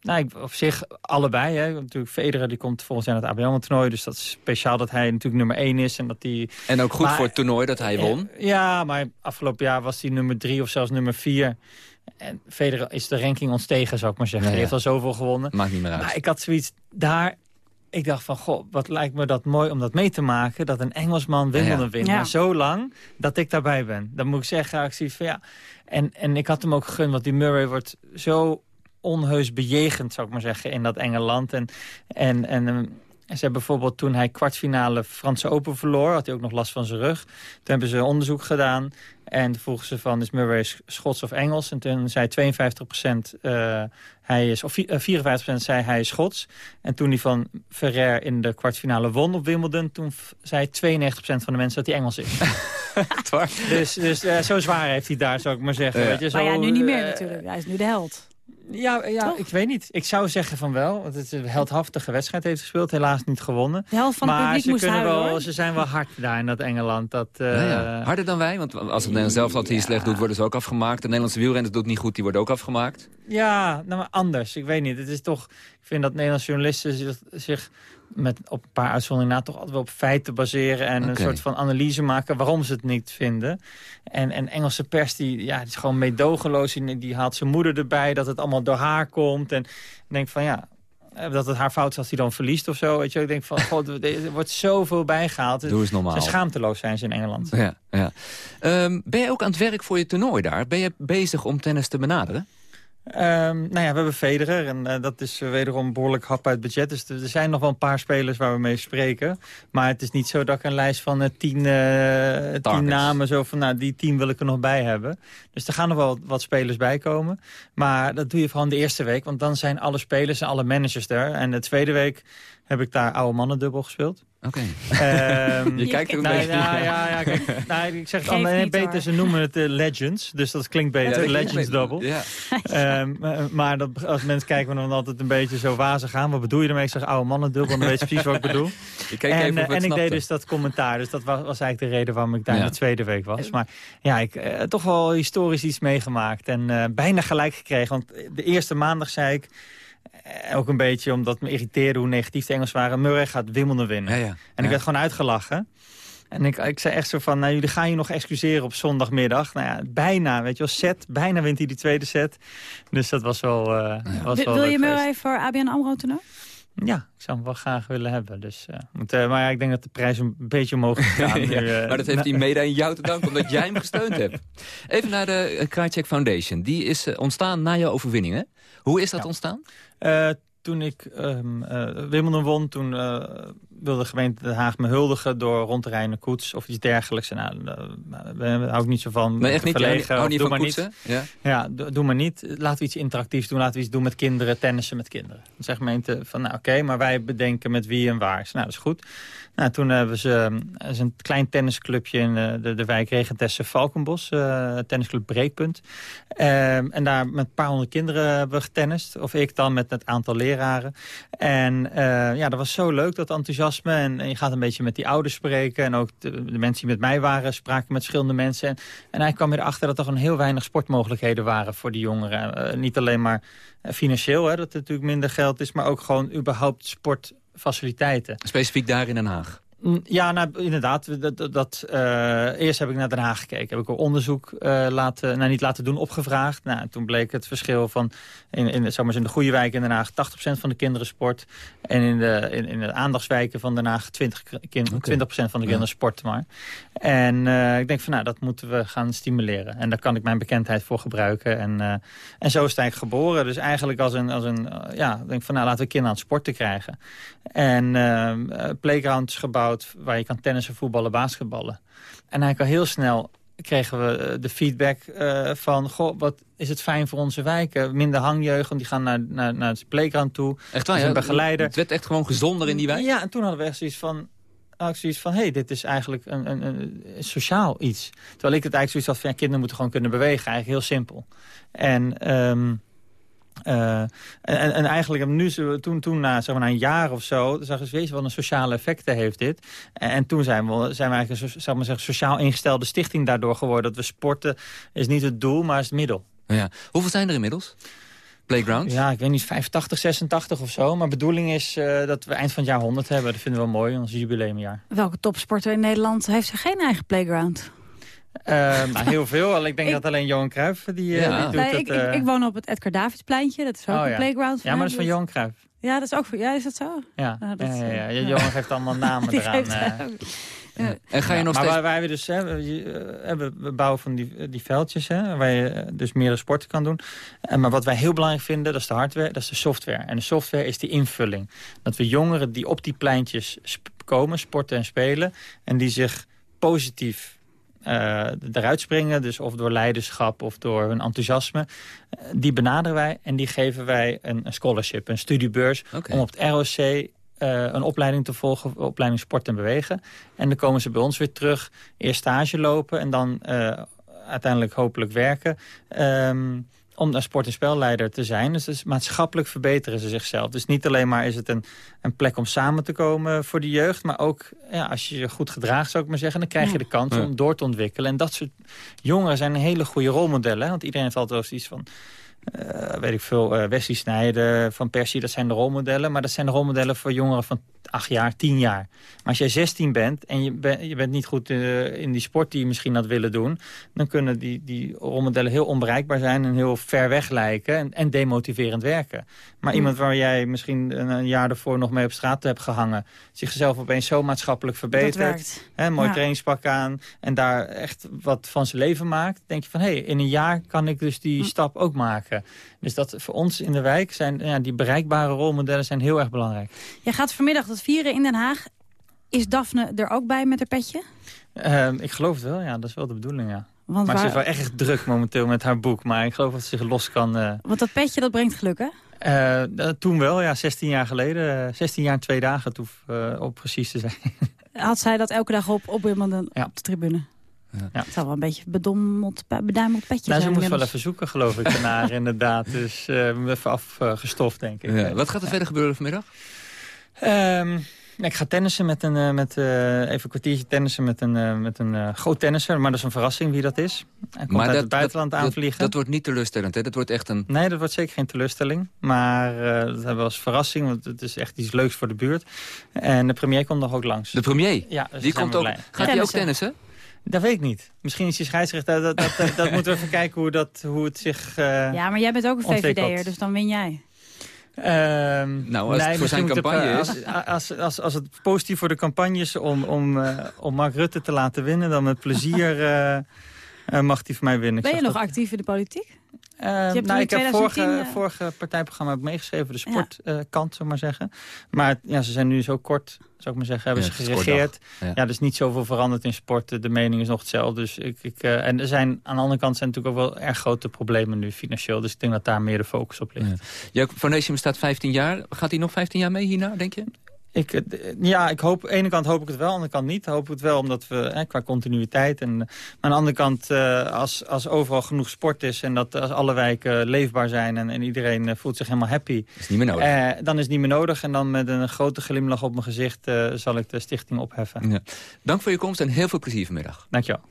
nou, ik, op zich allebei. Hè. Natuurlijk, Federer die komt volgens jaar naar het ABN-toernooi. Dus dat is speciaal dat hij natuurlijk nummer 1 is. En, dat die, en ook goed maar, voor het toernooi dat hij won. Ja, maar afgelopen jaar was hij nummer 3 of zelfs nummer 4. En Federer is de ranking ontstegen, zou ik maar zeggen. Hij heeft al zoveel gewonnen. Maakt niet meer uit. Maar ik had zoiets daar... Ik dacht van, goh, wat lijkt me dat mooi om dat mee te maken... dat een Engelsman Wimbledon ja. wint. Ja. Maar zo lang dat ik daarbij ben. Dan moet ik zeggen, ik zie van ja... En, en ik had hem ook gegund, want die Murray wordt zo onheus bejegend, zou ik maar zeggen, in dat enge land. En, en, en ze hebben bijvoorbeeld toen hij kwartfinale Franse Open verloor... had hij ook nog last van zijn rug. Toen hebben ze onderzoek gedaan. En toen vroegen ze van, is Murray Schots of Engels? En toen zei 52 procent, uh, hij is, of 54 procent zei hij is Schots. En toen hij van Ferrer in de kwartfinale won op Wimbledon... toen zei 92 procent van de mensen dat hij Engels is. [LAUGHS] dus dus uh, zo zwaar heeft hij daar, zou ik maar zeggen. Ja. Weet je, zo, maar ja, nu niet meer natuurlijk. Hij is nu de held. Ja, ja ik weet niet. Ik zou zeggen van wel. Want het is een heldhaftige wedstrijd heeft gespeeld. Helaas niet gewonnen. De helft van het maar publiek ze, kunnen huilen, wel, hoor. ze zijn wel hard daar in dat Engeland. Dat, uh, ja, ja. Harder dan wij? Want als het Nederlands zelf dat hier slecht doet, worden ze ook afgemaakt. De Nederlandse wielrenner doet niet goed, die worden ook afgemaakt. Ja, nou maar anders. Ik weet niet. Het is toch... Ik vind dat Nederlandse journalisten zich, zich met op een paar uitzonderingen na toch altijd wel op feiten baseren... en okay. een soort van analyse maken waarom ze het niet vinden. En, en Engelse pers die, ja, die is gewoon meedogenloos. Die, die haalt zijn moeder erbij, dat het allemaal door haar komt. En denk van ja, dat het haar fout is als hij dan verliest of zo. Weet je, ik denk van, god, [LAUGHS] er wordt zoveel bijgehaald. Doe eens normaal. Ze schaamteloos zijn ze in Engeland. Ja, ja. Um, ben je ook aan het werk voor je toernooi daar? Ben je bezig om tennis te benaderen? Um, nou ja, we hebben Federer en uh, dat is wederom behoorlijk hap uit budget. Dus er zijn nog wel een paar spelers waar we mee spreken. Maar het is niet zo dat ik een lijst van uh, tien, tien namen... zo van, nou, die tien wil ik er nog bij hebben. Dus er gaan nog wel wat spelers bij komen. Maar dat doe je vooral de eerste week. Want dan zijn alle spelers en alle managers er. En de tweede week heb ik daar oude mannen dubbel gespeeld. Oké. Okay. Um, je kijkt er een nou, beetje. Ja, ja, ja, kijk, nou, ik zeg het al, nee, beter, hoor. ze noemen het uh, Legends. Dus dat klinkt beter, ja, Legends. Double. Ja. Um, maar dat, als mensen kijken we dan altijd een beetje zo wazig aan. Wat bedoel je ermee? Ik zeg oude mannen dubbel, dan weet je precies wat ik bedoel. [LAUGHS] Ik en even en ik deed dus dat commentaar. Dus dat was, was eigenlijk de reden waarom ik daar ja. in de tweede week was. Maar ja, ik uh, toch wel historisch iets meegemaakt. En uh, bijna gelijk gekregen. Want de eerste maandag zei ik... Ook een beetje omdat me irriteerde hoe negatief de Engels waren. Murray gaat Wimbledon winnen. Ja, ja. En ja. ik werd gewoon uitgelachen. En ik, ik zei echt zo van, nou, jullie gaan je nog excuseren op zondagmiddag. Nou ja, bijna, weet je wel, set. Bijna wint hij die tweede set. Dus dat was wel, uh, ja. was wel Wil je Murray voor ABN AMRO toernooi? Ja, ik zou hem wel graag willen hebben. Dus, uh, moet, uh, maar ja, ik denk dat de prijs een beetje omhoog gaat. [LAUGHS] ja, nu, uh, maar dat heeft hij mede aan jou te danken, omdat jij hem gesteund hebt. [LAUGHS] Even naar de Krajcek Foundation. Die is ontstaan na jouw overwinning, hè? Hoe is dat ja. ontstaan? toen ik um, Wimbledon won, toen wilde de gemeente Den Haag me huldigen... door rond te rijden koets of iets dergelijks. Nou, daar hou ik niet zo van. Nee, echt niet? Verlegen, hou niet doe van maar koetsen? niet. Ja, ja doe, doe, maar niet. Laten we iets interactiefs doen. Laten we iets doen met kinderen, tennissen met kinderen. Dan zegt de gemeente van, nou oké, okay, maar wij bedenken met wie en waar. Nou, dat is goed. Nou, toen hebben ze uh, een klein tennisclubje in uh, de, de wijk Regentesse Valkenbos. Uh, tennisclub Breekpunt. en daar met een paar honderd kinderen hebben we getennist. Of ik dan met het aantal leraren. En ja, dat was zo leuk, dat enthousiasme. En, en, je gaat een beetje met die ouders spreken. En ook de, mensen die met mij waren, spraken met verschillende mensen. En, en hij kwam erachter dat er gewoon heel weinig sportmogelijkheden waren voor die jongeren. niet alleen maar financieel, hè, dat er natuurlijk minder geld is. Maar ook gewoon überhaupt sport faciliteiten. Specifiek daar in Den Haag? Ja, nou, inderdaad. Dat, dat, uh, eerst heb ik naar Den Haag gekeken. Heb ik ook onderzoek uh, laten, nou, niet laten doen, opgevraagd. Nou, toen bleek het verschil van in, in, zeg maar, in de goede wijk in Den Haag 80% van de kinderen sport. En in de, in, in de aandachtswijken van Den Haag 20, kind, okay. 20% van de kinderen ja. sport maar. En uh, ik denk van nou, dat moeten we gaan stimuleren. En daar kan ik mijn bekendheid voor gebruiken. En, en zo is het eigenlijk geboren. Dus eigenlijk als een, als een ja, denk van nou, laten we kinderen aan het sporten krijgen. En playgrounds gebouwd waar je kan tennissen, voetballen, basketballen. En eigenlijk al heel snel kregen we de feedback uh, van... goh, wat is het fijn voor onze wijken. Minder hangjeugd, die gaan naar, naar, naar het playground toe. Echt waar, ja? begeleider. Het werd echt gewoon gezonder in die wijk? Ja, en toen hadden we echt zoiets van... Zoiets van, hé, hey, dit is eigenlijk een, een, een, sociaal iets. Terwijl ik het eigenlijk zoiets had van, ja, kinderen moeten gewoon kunnen bewegen. Eigenlijk heel simpel. En... Um, uh, en, en, eigenlijk hebben we nu, toen, toen na, zeg maar, na een jaar of zo, zagen ze, wees wat een sociale effecten heeft dit. En, en toen zijn we, zijn we eigenlijk een zeg maar zeggen, sociaal ingestelde stichting daardoor geworden. Dat we sporten is niet het doel, maar is het middel. Ja. Hoeveel zijn er inmiddels? Playgrounds? Ja, ik weet niet, 85, 86 of zo. Maar bedoeling is uh, dat we eind van het jaar 100 hebben. Dat vinden we wel mooi, ons jubileumjaar. Welke topsporter in Nederland heeft er geen eigen playground? Uh, nou, heel veel. Ik denk ik, dat alleen Johan Cruijff die, uh, ja. die doet nee, het. Ik, ik, ik, woon op het Edgar Davidspleintje. Dat is ook oh, een ja. playground. Ja, maar dat is van Johan Cruijff. Ja, dat is ook voor. Ja, is dat zo? Ja, nou, dat, ja, ja, ja. ja. Johan geeft allemaal [LAUGHS] namen die eraan. Ja. En ga je nog maar steeds... waar we dus hè, we, we bouwen van die, die veldjes, hè, waar je dus meerdere sporten kan doen. Maar wat wij heel belangrijk vinden, dat is de hardware, dat is de software. En de software is die invulling. Dat we jongeren die op die pleintjes komen, sporten en spelen, en die zich positief eruit springen. Dus of door leiderschap of door hun enthousiasme. Uh, die benaderen wij en die geven wij een, een scholarship, een studiebeurs. Okay. Om op het ROC uh, een opleiding te volgen, opleiding sport en bewegen. En dan komen ze bij ons weer terug, eerst stage lopen en dan uh, uiteindelijk hopelijk werken. Um, om een sport- en spelleider te zijn. Dus, dus maatschappelijk verbeteren ze zichzelf. Dus niet alleen maar is het een, een plek om samen te komen voor de jeugd... maar ook ja, als je je goed gedraagt, zou ik maar zeggen... dan krijg je de kans ja. om door te ontwikkelen. En dat soort jongeren zijn een hele goede rolmodellen. Hè? Want iedereen heeft altijd wel iets van... Uh, weet ik veel, uh, Wesley Snijden, Van Persie, dat zijn de rolmodellen. Maar dat zijn de rolmodellen voor jongeren van acht jaar, tien jaar. Maar als jij 16 bent en je, ben, je bent niet goed uh, in die sport die je misschien had willen doen... dan kunnen die, die rolmodellen heel onbereikbaar zijn en heel ver weg lijken... en, en demotiverend werken. Maar iemand waar jij misschien een, een, jaar ervoor nog mee op straat hebt gehangen... zichzelf opeens zo maatschappelijk verbetert... Hè, mooi ja. trainingspak aan en daar echt wat van zijn leven maakt... denk je van, hé, hey, in een jaar kan ik dus die hm. stap ook maken. Dus dat voor ons in de wijk zijn ja, die bereikbare rolmodellen zijn heel erg belangrijk. Jij gaat vanmiddag dat vieren in Den Haag. Is Daphne er ook bij met haar petje? Uh, ik geloof het wel, ja. Dat is wel de bedoeling, ja. Want maar waar... ze is wel echt druk momenteel met haar boek. Maar ik geloof dat ze zich los kan... Uh... Want dat petje, dat brengt geluk, hè? Uh, toen wel, ja. 16 jaar geleden. 16 jaar en twee dagen, toe, op precies te zijn. Had zij dat elke dag op, op Wimbledon, ja. op de tribune? Ja. Het zal wel een beetje bedommeld, beduimeld petje nou, zijn. Ze moest wel even zoeken, geloof ik, daarna [LAUGHS] inderdaad. Dus uh, even afgestoft, denk ik. Ja. Wat gaat er verder gebeuren vanmiddag? Um, ik ga tennissen met een, uh, met, uh, even een kwartiertje tennissen met een, uh, met een groot tennisser. Maar dat is een verrassing wie dat is. Hij komt maar uit dat, het buitenland dat, aanvliegen. Dat, dat, wordt niet teleurstellend, hè? Dat wordt echt een... Nee, dat wordt zeker geen teleurstelling. Maar dat hebben we als verrassing, want het is echt iets leuks voor de buurt. En de premier komt nog ook langs. De premier? Ja. Dus die komt ook, gaat hij ook tennissen? Dat weet ik niet. Misschien is hij scheidsrechter. Dat, dat, dat, dat moeten we even kijken hoe, dat, hoe het zich Ja, maar jij bent ook een VVD'er, dus dan win jij. Um, nou, als nee, het voor zijn campagne is. Als, als, als, als, het positief voor de campagne is om, om, uh, om Mark Rutte te laten winnen... dan met plezier uh, uh, mag hij voor mij winnen. Ben je nog dat... actief in de politiek? Uh, nou, ik heb vorige, vorige partijprogramma ook meegeschreven, de sportkant, ja. zou maar zeggen. Maar ja, ze zijn nu zo kort, zou ik maar zeggen, hebben ja, ze geregeerd. Ja. ja, er is niet zoveel veranderd in sport. De mening is nog hetzelfde. Dus ik, ik, uh, en er zijn aan de andere kant zijn natuurlijk ook wel erg grote problemen nu financieel. Dus ik denk dat daar meer de focus op ligt. Ja. Jouw foundation bestaat 15 jaar. Gaat hij nog 15 jaar mee hierna, denk je? Ik, ja, ik hoop, aan de ene kant hoop ik het wel, aan de andere kant niet. Hoop ik het wel omdat we, hè, qua continuïteit. En, maar aan de andere kant, uh, als, als overal genoeg sport is... en dat als alle wijken leefbaar zijn en, en iedereen voelt zich helemaal happy... Is niet meer nodig. Uh, dan is het niet meer nodig. En dan met een grote glimlach op mijn gezicht zal ik de stichting opheffen. Ja. Dank voor je komst en heel veel plezier vanmiddag. Dank je wel.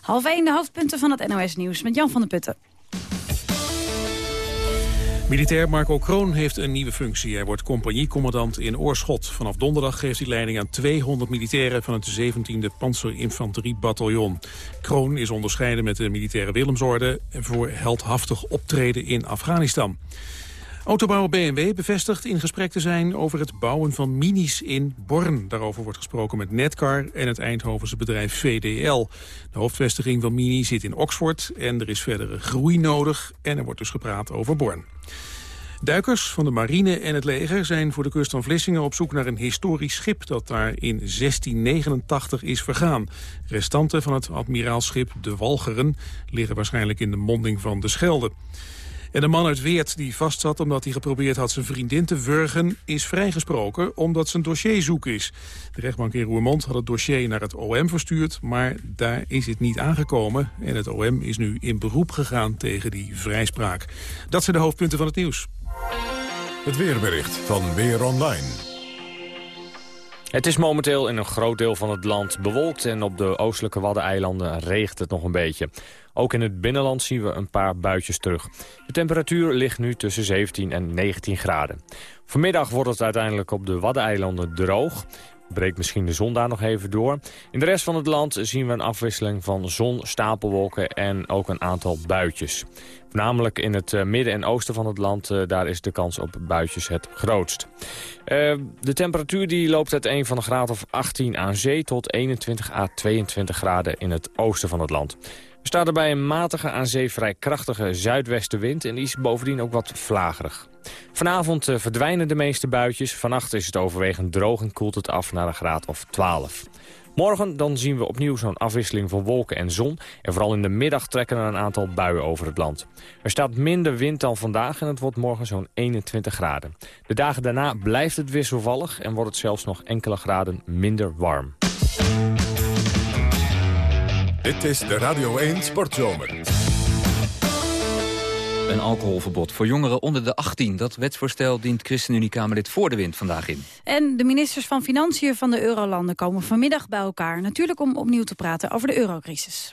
Half 1 de hoofdpunten van het NOS Nieuws met Jan van der Putten. Militair Marco Kroon heeft een nieuwe functie. Hij wordt compagniecommandant in Oorschot. Vanaf donderdag geeft hij leiding aan 200 militairen... van het 17e Panzerinfanteriebataljon. Kroon is onderscheiden met de militaire Willemsorde... voor heldhaftig optreden in Afghanistan. Autobouwer BMW bevestigt in gesprek te zijn over het bouwen van minis in Born. Daarover wordt gesproken met Netcar en het Eindhovense bedrijf VDL. De hoofdvestiging van Mini zit in Oxford en er is verdere groei nodig. En er wordt dus gepraat over Born. Duikers van de marine en het leger zijn voor de kust van Vlissingen op zoek naar een historisch schip dat daar in 1689 is vergaan. Restanten van het admiraalschip De Walcheren liggen waarschijnlijk in de monding van de Schelde. En de man uit Weert die vastzat omdat hij geprobeerd had zijn vriendin te wurgen... is vrijgesproken omdat zijn dossier zoek is. De rechtbank in Roermond had het dossier naar het OM verstuurd... maar daar is het niet aangekomen. En het OM is nu in beroep gegaan tegen die vrijspraak. Dat zijn de hoofdpunten van het nieuws. Het weerbericht van Weer Online. Het is momenteel in een groot deel van het land bewolkt... en op de oostelijke Waddeneilanden regent het nog een beetje. Ook in het binnenland zien we een paar buitjes terug. De temperatuur ligt nu tussen 17 en 19 graden. Vanmiddag wordt het uiteindelijk op de Waddeneilanden droog breekt misschien de zon daar nog even door. In de rest van het land zien we een afwisseling van zon, stapelwolken en ook een aantal buitjes. Voornamelijk in het eh, midden en oosten van het land, uh, daar is de kans op buitjes het grootst. Uh, de temperatuur die loopt uit een van een graad of 18 aan zee tot 21 à 22 graden in het oosten van het land. Er staat erbij een matige aan zee vrij krachtige zuidwestenwind en die is bovendien ook wat vlagerig. Vanavond verdwijnen de meeste buitjes. Vannacht is het overwegend droog en koelt het af naar een graad of 12. Morgen dan zien we opnieuw zo'n afwisseling van wolken en zon. En vooral in de middag trekken er een aantal buien over het land. Er staat minder wind dan vandaag en het wordt morgen zo'n 21 graden. De dagen daarna blijft het wisselvallig en wordt het zelfs nog enkele graden minder warm. Dit is de Radio 1 Sportzomer. Een alcoholverbod voor jongeren onder de 18. Dat wetsvoorstel dient ChristenUnie-Kamerlid voor de wind vandaag in. En de ministers van Financiën van de Eurolanden komen vanmiddag bij elkaar. Natuurlijk om opnieuw te praten over de eurocrisis.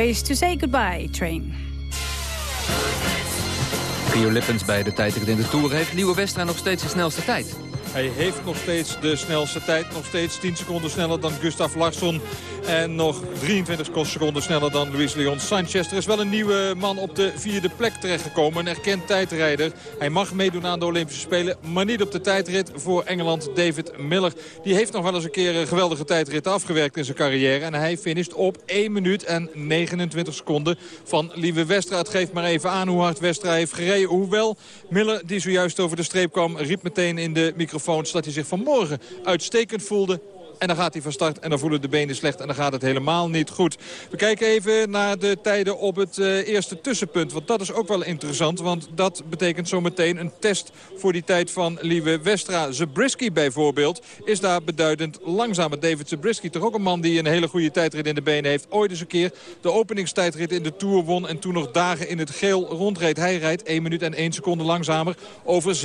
Ways to Say Goodbye, Train. Gio Lippens bij de tijdrit in de Tour heeft Nieuwe Westra nog steeds de snelste tijd. Hij heeft nog steeds de snelste tijd. Nog steeds 10 seconden sneller dan Gustav Larsson. En nog 23 seconden sneller dan Luis Leon Sanchez. Er is wel een nieuwe man op de vierde plek terechtgekomen. Een erkend tijdrijder. Hij mag meedoen aan de Olympische Spelen. Maar niet op de tijdrit voor Engeland. David Miller. Die heeft nog wel eens een keer een geweldige tijdrit afgewerkt in zijn carrière. En hij finisht op 1 minuut en 29 seconden van Lieve Westra. Het geeft maar even aan hoe hard Westra heeft gereden. Hoewel Miller, die zojuist over de streep kwam, riep meteen in de microfoon dat hij zich vanmorgen uitstekend voelde. En dan gaat hij van start en dan voelen de benen slecht en dan gaat het helemaal niet goed. We kijken even naar de tijden op het uh, eerste tussenpunt. Want dat is ook wel interessant, want dat betekent zometeen een test voor die tijd van Lieve Westra. Zabriskie bijvoorbeeld is daar beduidend langzamer. David Zabriskie, toch ook een man die een hele goede tijdrit in de benen heeft. Ooit eens een keer de openingstijdrit in de Tour won en toen nog dagen in het geel rondreed. Hij rijdt 1 minuut en 1 seconde langzamer over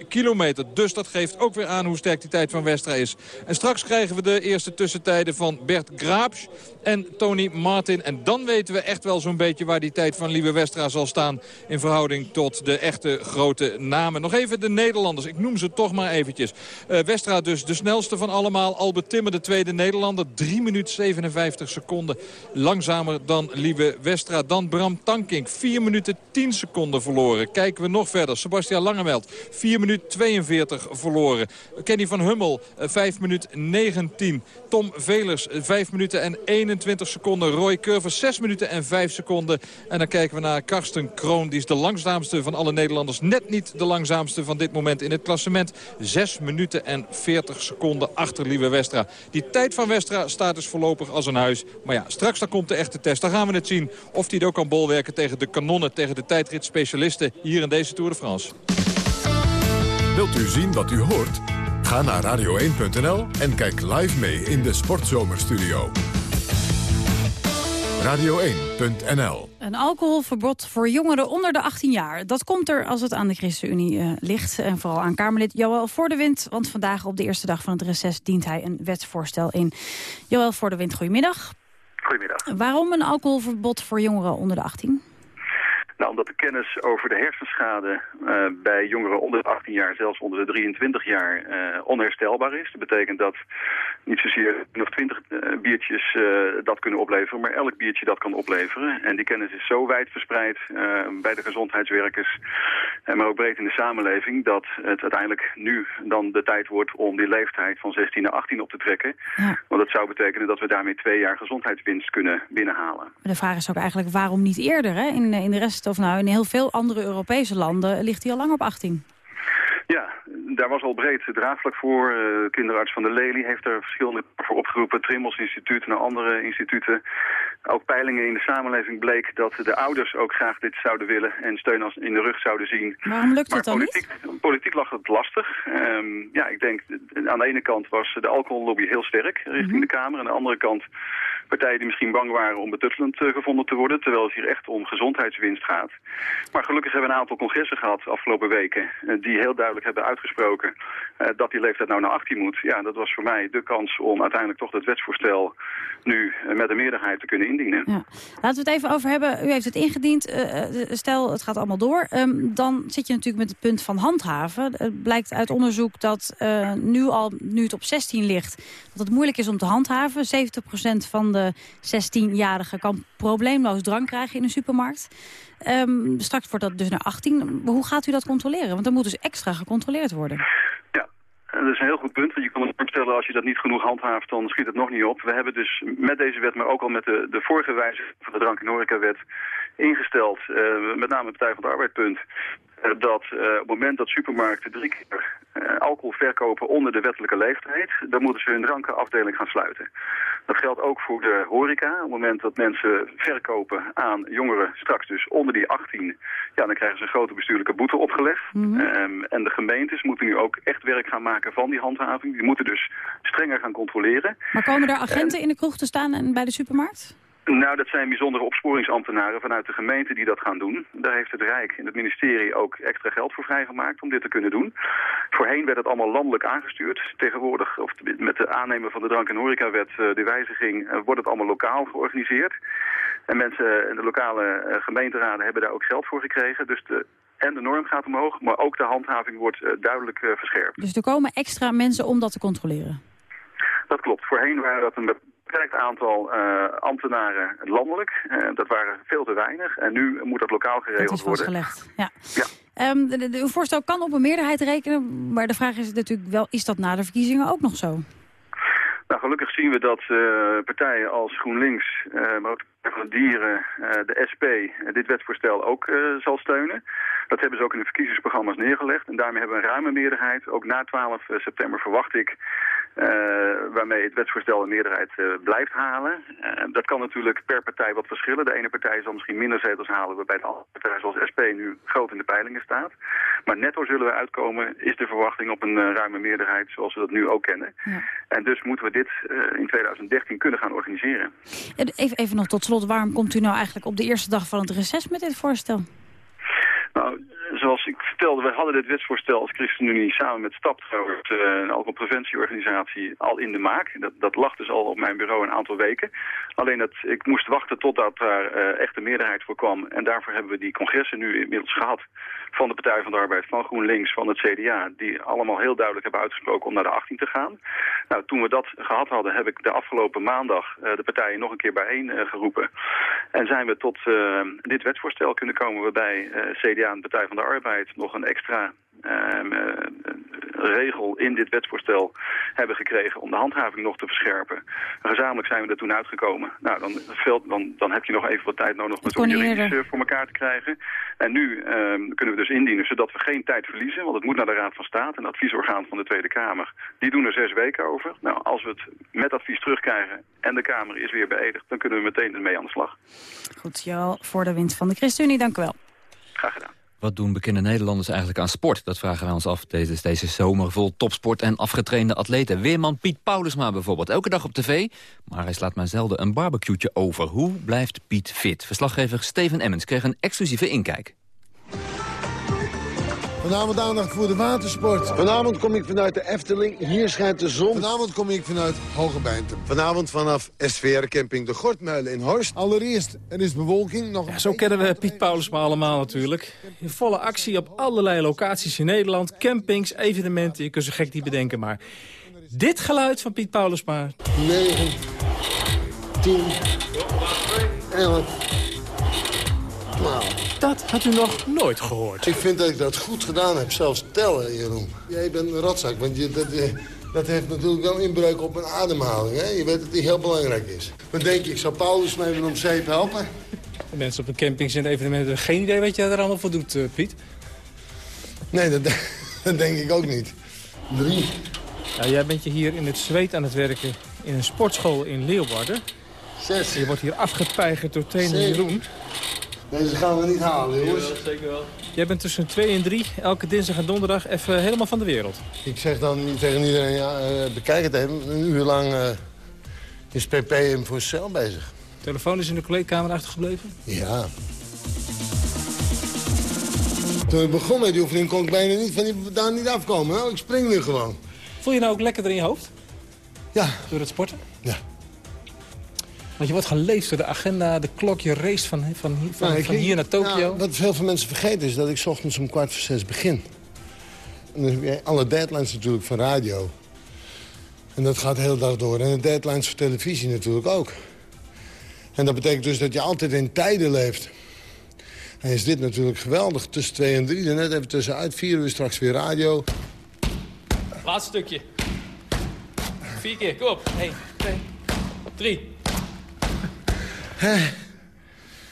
16,5 kilometer. Dus dat geeft ook weer aan hoe sterk die tijd van Westra is. En straks krijgen we de eerste tussentijden van Bert Graapsch en Tony Martin. En dan weten we echt wel zo'n beetje waar die tijd van Lieve Westra zal staan... in verhouding tot de echte grote namen. Nog even de Nederlanders. Ik noem ze toch maar eventjes. Uh, Westra dus de snelste van allemaal. Albert Timmer, de tweede Nederlander. 3 minuten 57 seconden langzamer dan Lieve Westra. Dan Bram Tankink. 4 minuten 10 seconden verloren. Kijken we nog verder. Sebastian Langemeld. 4 minuten 42 verloren. Kenny van Hummel. 5 minuten 19. Tom Velers 5 minuten en 21 seconden. Roy Curver 6 minuten en 5 seconden. En dan kijken we naar Karsten Kroon. Die is de langzaamste van alle Nederlanders. Net niet de langzaamste van dit moment in het klassement. 6 minuten en 40 seconden achter Lieve Westra. Die tijd van Westra staat dus voorlopig als een huis. Maar ja, straks dan komt de echte test. Dan gaan we het zien of hij het ook kan bolwerken tegen de kanonnen. Tegen de tijdritspecialisten hier in deze Tour de France. Wilt u zien wat u hoort? Ga naar radio1.nl en kijk live mee in de Sportzomerstudio. Radio1.nl Een alcoholverbod voor jongeren onder de 18 jaar. Dat komt er als het aan de ChristenUnie uh, ligt. En vooral aan Kamerlid Joël Voordewind. Want vandaag op de eerste dag van het reces dient hij een wetsvoorstel in. Joël Voordewind, goedemiddag. Goedemiddag. Waarom een alcoholverbod voor jongeren onder de 18? Nou, omdat de kennis over de hersenschade uh, bij jongeren onder de 18 jaar, zelfs onder de 23 jaar, uh, onherstelbaar is. Dat betekent dat niet zozeer nog 20 uh, biertjes dat kunnen opleveren, maar elk biertje dat kan opleveren. En die kennis is zo wijd verspreid bij de gezondheidswerkers, maar ook breed in de samenleving, dat het uiteindelijk nu dan de tijd wordt om die leeftijd van 16 naar 18 op te trekken. Ja. Want dat zou betekenen dat we daarmee twee jaar gezondheidswinst kunnen binnenhalen. De vraag is ook eigenlijk waarom niet eerder hè? In, in de rest of nou in heel veel andere Europese landen ligt hij al lang op 18. Ja, daar was al breed draagvlak voor. Uh, kinderarts van de Lely heeft er verschillende voor opgeroepen. Trimmels Instituut en andere instituten. Ook peilingen in de samenleving bleek dat de ouders ook graag dit zouden willen en steun als in de rug zouden zien. Waarom lukt maar het dan politiek, niet? Politiek lag het lastig. Um, ja, ik denk aan de ene kant was de alcohollobby heel sterk richting mm -hmm. de Kamer. Aan de andere kant partijen die misschien bang waren om betuttelend uh, gevonden te worden, terwijl het hier echt om gezondheidswinst gaat. Maar gelukkig hebben we een aantal congressen gehad de afgelopen weken, uh, die heel duidelijk hebben uitgesproken uh, dat die leeftijd nou naar 18 moet. Ja, dat was voor mij de kans om uiteindelijk toch dat wetsvoorstel nu met een meerderheid te kunnen indienen. Ja. Laten we het even over hebben. U heeft het ingediend. stel, het gaat allemaal door. Um, dan zit je natuurlijk met het punt van handhaven. Het blijkt uit onderzoek dat nu al, nu het op 16 ligt, dat het moeilijk is om te handhaven. 70% van de 16-jarige kan probleemloos drank krijgen in een supermarkt. Um, straks wordt dat dus naar 18. Hoe gaat u dat controleren? Want dan moet dus extra gecontroleerd worden. Ja, dat is een heel goed punt. Want je kan het voorstellen, als je dat niet genoeg handhaaft, dan schiet het nog niet op. We hebben dus met deze wet, maar ook al met de, de vorige wijziging van de drank- en horecawet ingesteld, uh, met name Partij van de Arbeidpunt, uh, dat uh, op het moment dat supermarkten drie keer alcohol verkopen onder de wettelijke leeftijd, dan moeten ze hun drankenafdeling gaan sluiten. Dat geldt ook voor de horeca. Op het moment dat mensen verkopen aan jongeren, straks dus onder die 18, ja, dan krijgen ze een grote bestuurlijke boete opgelegd. Mm -hmm. um, en de gemeentes moeten nu ook echt werk gaan maken van die handhaving. Die moeten dus strenger gaan controleren. Maar komen er agenten en, in de kroeg te staan en bij de supermarkt? Nou, dat zijn bijzondere opsporingsambtenaren vanuit de gemeente die dat gaan doen. Daar heeft het Rijk en het ministerie ook extra geld voor vrijgemaakt om dit te kunnen doen. Voorheen werd het allemaal landelijk aangestuurd. Tegenwoordig, of met de aannemer van de drank- en horecawet, de wijziging, wordt het allemaal lokaal georganiseerd. En mensen in de lokale gemeenteraden hebben daar ook geld voor gekregen. Dus de, en de norm gaat omhoog, maar ook de handhaving wordt duidelijk verscherpt. Dus er komen extra mensen om dat te controleren? Dat klopt. Voorheen waren dat een beperkt aantal uh, ambtenaren landelijk. Uh, dat waren veel te weinig. En nu moet dat lokaal geregeld dat is worden. vastgelegd, ja. ja. Um, de, uw voorstel kan op een meerderheid rekenen. Maar de vraag is natuurlijk wel, is dat na de verkiezingen ook nog zo? Nou, gelukkig zien we dat uh, partijen als GroenLinks, maar ook de van de Dieren, de SP, dit wetsvoorstel ook zal steunen. Dat hebben ze ook in de verkiezingsprogramma's neergelegd. En daarmee hebben we een ruime meerderheid. Ook na 12 september verwacht ik uh, waarmee het wetsvoorstel een meerderheid uh, blijft halen. Uh, dat kan natuurlijk per partij wat verschillen. De ene partij zal misschien minder zetels halen, waarbij de andere partij zoals SP nu groot in de peilingen staat. Maar netto zullen we uitkomen, is de verwachting op een ruime meerderheid zoals we dat nu ook kennen. Ja. En dus moeten we dit in 2013 kunnen gaan organiseren. Even, even nog tot waarom komt u nou eigenlijk op de eerste dag van het reces met dit voorstel? Nou, zoals ik vertelde, we hadden dit wetsvoorstel als ChristenUnie samen met STAP, trouwens, een alcoholpreventieorganisatie, al in de maak. Dat, dat lag dus al op mijn bureau een aantal weken. Alleen dat ik moest wachten totdat daar uh, echt een meerderheid voor kwam. En daarvoor hebben we die congressen nu inmiddels gehad van de Partij van de Arbeid, van GroenLinks, van het CDA, die allemaal heel duidelijk hebben uitgesproken om naar de 18 te gaan. Nou, toen we dat gehad hadden, heb ik de afgelopen maandag uh, de partijen nog een keer bijeen geroepen. En zijn we tot dit wetsvoorstel kunnen komen waarbij CDA en Partij van de Arbeid nog een extra uh, regel in dit wetsvoorstel hebben gekregen om de handhaving nog te verscherpen. En gezamenlijk zijn we er toen uitgekomen. Nou, dan, dan, dan heb je nog even wat tijd nodig om het juridisch eh, voor elkaar te krijgen. En nu ehm, kunnen we dus indienen, zodat we geen tijd verliezen. Want het moet naar de Raad van State, een adviesorgaan van de Tweede Kamer. Die doen er zes weken over. Nou, als we het met advies terugkrijgen en de Kamer is weer beëdigd... dan kunnen we meteen ermee aan de slag. Goed, Joël voor de wind van de ChristenUnie, dank u wel. Wat doen bekende Nederlanders eigenlijk aan sport? Dat vragen wij ons af deze, deze zomer vol topsport en afgetrainde atleten. Weerman Piet Paulusma bijvoorbeeld. Elke dag op tv, maar hij slaat maar zelden een barbecue'tje over. Hoe blijft Piet fit? Verslaggever Steven Emmens kreeg een exclusieve inkijk. Vanavond aandacht voor de watersport. Vanavond kom ik vanuit de Efteling. Hier schijnt de zon. Vanavond kom ik vanuit Hoge. Vanavond vanaf SVR Camping de Gortmuilen in Horst. Allereerst, er is bewolking. Nog Ja, zo kennen we Piet Paulusma allemaal natuurlijk. In volle actie op allerlei locaties in Nederland. Campings, evenementen, je kunt zo gek niet bedenken. Maar dit geluid van Piet Paulusma... 9, 10, 11, 12. Dat had u nog nooit gehoord. Ik vind dat ik dat goed gedaan heb, zelfs tellen, Jeroen. Jij bent een rotzak, want je, dat, eh, dat heeft natuurlijk wel inbreuk op mijn ademhaling. Hè? Je weet dat die heel belangrijk is. Dan denk je, ik zou Paulus mij even om zeep helpen. De mensen op de campings en evenementen hebben geen idee wat je er allemaal voor doet, eh, Piet. Nee, dat, [LAUGHS] dat denk ik ook niet. Drie. Ja, jij bent je hier in het zweet aan het werken in een sportschool in Leeuwarden. Zes. Je wordt hier afgepeigerd door trainer Zeven. Jeroen. Deze gaan we niet halen, jongens. zeker wel. Jij bent tussen 2 en 3, elke dinsdag en donderdag, even helemaal van de wereld. Ik zeg dan tegen iedereen, ja, eh, bekijk het even. Een uur lang eh, is PP hem voor cel bezig. Telefoon is in de kleedkamer achtergebleven. Ja. Toen ik begon met die oefening kon ik bijna niet van die, daar niet afkomen. Nou, ik spring nu gewoon. Voel je nou ook lekkerder in je hoofd? Ja. Door het sporten? Ja. Want je wordt geleefd door de agenda, de klok, je race van, van, hier- van, Nou, ik- van hier naar Tokio. Ja, wat veel van mensen vergeten is dat ik 's ochtends om kwart voor zes begin. En dan heb je alle deadlines natuurlijk van radio. En dat gaat de hele dag door. En de deadlines voor televisie natuurlijk ook. En dat betekent dus dat je altijd in tijden leeft. En is dit natuurlijk geweldig. Tussen twee en drie, er net even tussenuit. Vier uur straks weer radio. Laatste stukje. Vier keer, kom op. 1, 2, 3.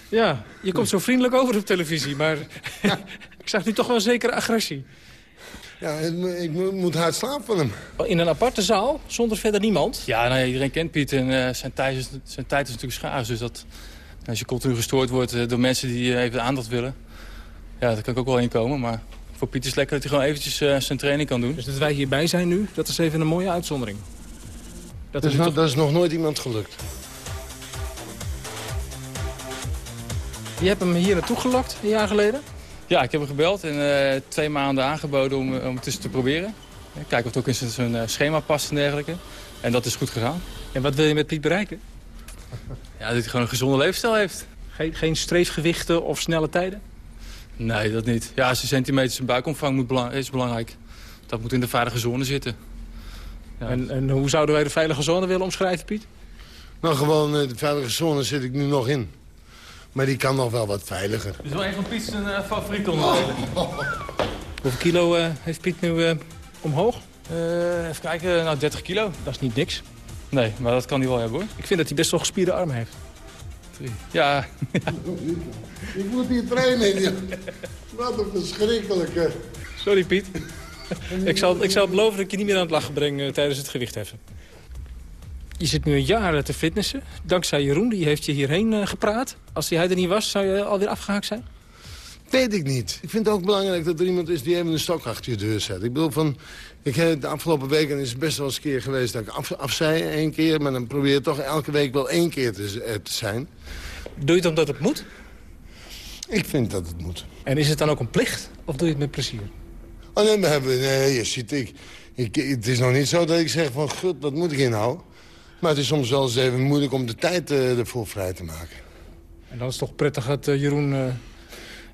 Ja, je komt zo vriendelijk over op televisie, maar [LAUGHS] ik zag nu toch wel zekere agressie. Ja, ik mo- moet hard slapen van hem. In een aparte zaal, zonder verder niemand? Ja, nou ja, iedereen kent Piet en eh, zijn, tijd is, zijn tijd is natuurlijk schaars. Dus dat, als je continu gestoord wordt eh, door mensen die eh, even aandacht willen... ja, daar kan ik ook wel in komen, maar voor Piet is het lekker dat hij gewoon eventjes zijn training kan doen. Dus dat wij hierbij zijn nu, dat is even een mooie uitzondering. Dat Dat is, nog, toch- dat is nog nooit iemand gelukt. Je hebt hem hier naartoe gelokt, een jaar geleden? Ja, ik heb hem gebeld en eh, twee maanden aangeboden om, om het eens te proberen. Kijken of het ook in zijn- eh, schema past en dergelijke. En dat is goed gegaan. En wat wil je met Piet bereiken? Ja, dat hij gewoon een gezonde leefstijl heeft. Geen, geen streefgewichten of snelle tijden? Nee, dat niet. Ja, zijn centimeters en buikomvang moet belang- is belangrijk. Dat moet in de veilige zone zitten. En, en hoe zouden wij de veilige zone willen omschrijven, Piet? Nou, gewoon eh, de veilige zone zit ik nu nog in. Maar die kan nog wel wat veiliger. Dit is wel een van Piet's uh, favoriete onderdelen. Hoeveel kilo eh, heeft Piet nu eh, omhoog? even kijken, nou 30 kilo. Dat is niet niks. Nee, maar dat kan hij wel hebben hoor. Ik vind dat hij best wel gespierde armen heeft. Ja. [LAUGHS] Ik moet hier trainen. Wat een verschrikkelijke... Sorry Piet. [LAUGHS] ik, zal, ik zal beloven dat ik je niet meer aan het lachen breng eh, tijdens het gewichtheffen. Je zit nu een jaar eh, te fitnessen. Dankzij Jeroen, die heeft je hierheen eh, gepraat. Als hij er niet was, zou je alweer afgehaakt zijn? Weet ik niet. Ik vind het ook belangrijk dat er iemand is die even een stok achter je deur zet. Ik bedoel, van, ik, heb de afgelopen weken is het best wel eens een keer geweest dat ik af, zei één keer. Maar dan probeer je toch elke week wel één keer te, eh, te zijn. Doe je het omdat het moet? Ik vind dat het moet. En is het dan ook een plicht? Of doe je het met plezier? Oh nee, nee, je ziet, ik, ik, het is nog niet zo dat ik zeg van, gut, wat moet ik inhouden? Maar het is soms wel eens even moeilijk om de tijd eh, ervoor vrij te maken. En dan is het toch prettig dat eh, Jeroen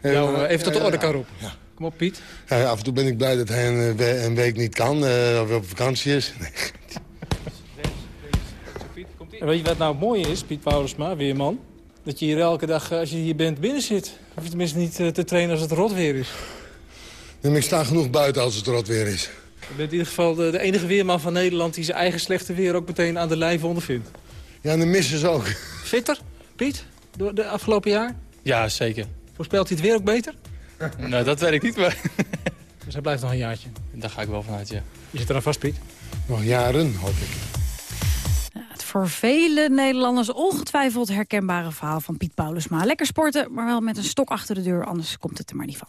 eh, jou even tot de orde kan roepen. Kom op, Piet. Ja, af en toe ben ik blij dat hij een, we- een week niet kan, eh, of op vakantie is. [LAUGHS] Nee. En weet je wat nou mooi is, Piet Paulusma, weerman? Dat je hier elke dag, als je hier bent, binnen zit. Of je tenminste niet te trainen als het rot weer is. Nee, ik sta genoeg buiten als het rot weer is. Je bent in ieder geval de, de enige weerman van Nederland... die zijn eigen slechte weer ook meteen aan de lijve ondervindt. Ja, en de missers ook. Fitter, Piet, door de afgelopen jaar? Ja, zeker. Voorspelt hij het weer ook beter? [LAUGHS] nou, dat weet ik niet, maar... [LAUGHS] dus hij blijft nog een jaartje. Daar ga ik wel vanuit, ja. Je zit er aan vast, Piet? Nog jaren, hoop ik. Het voor vele Nederlanders ongetwijfeld herkenbare verhaal van Piet Paulusma. Lekker sporten, maar wel met een stok achter de deur, anders komt het er maar niet van.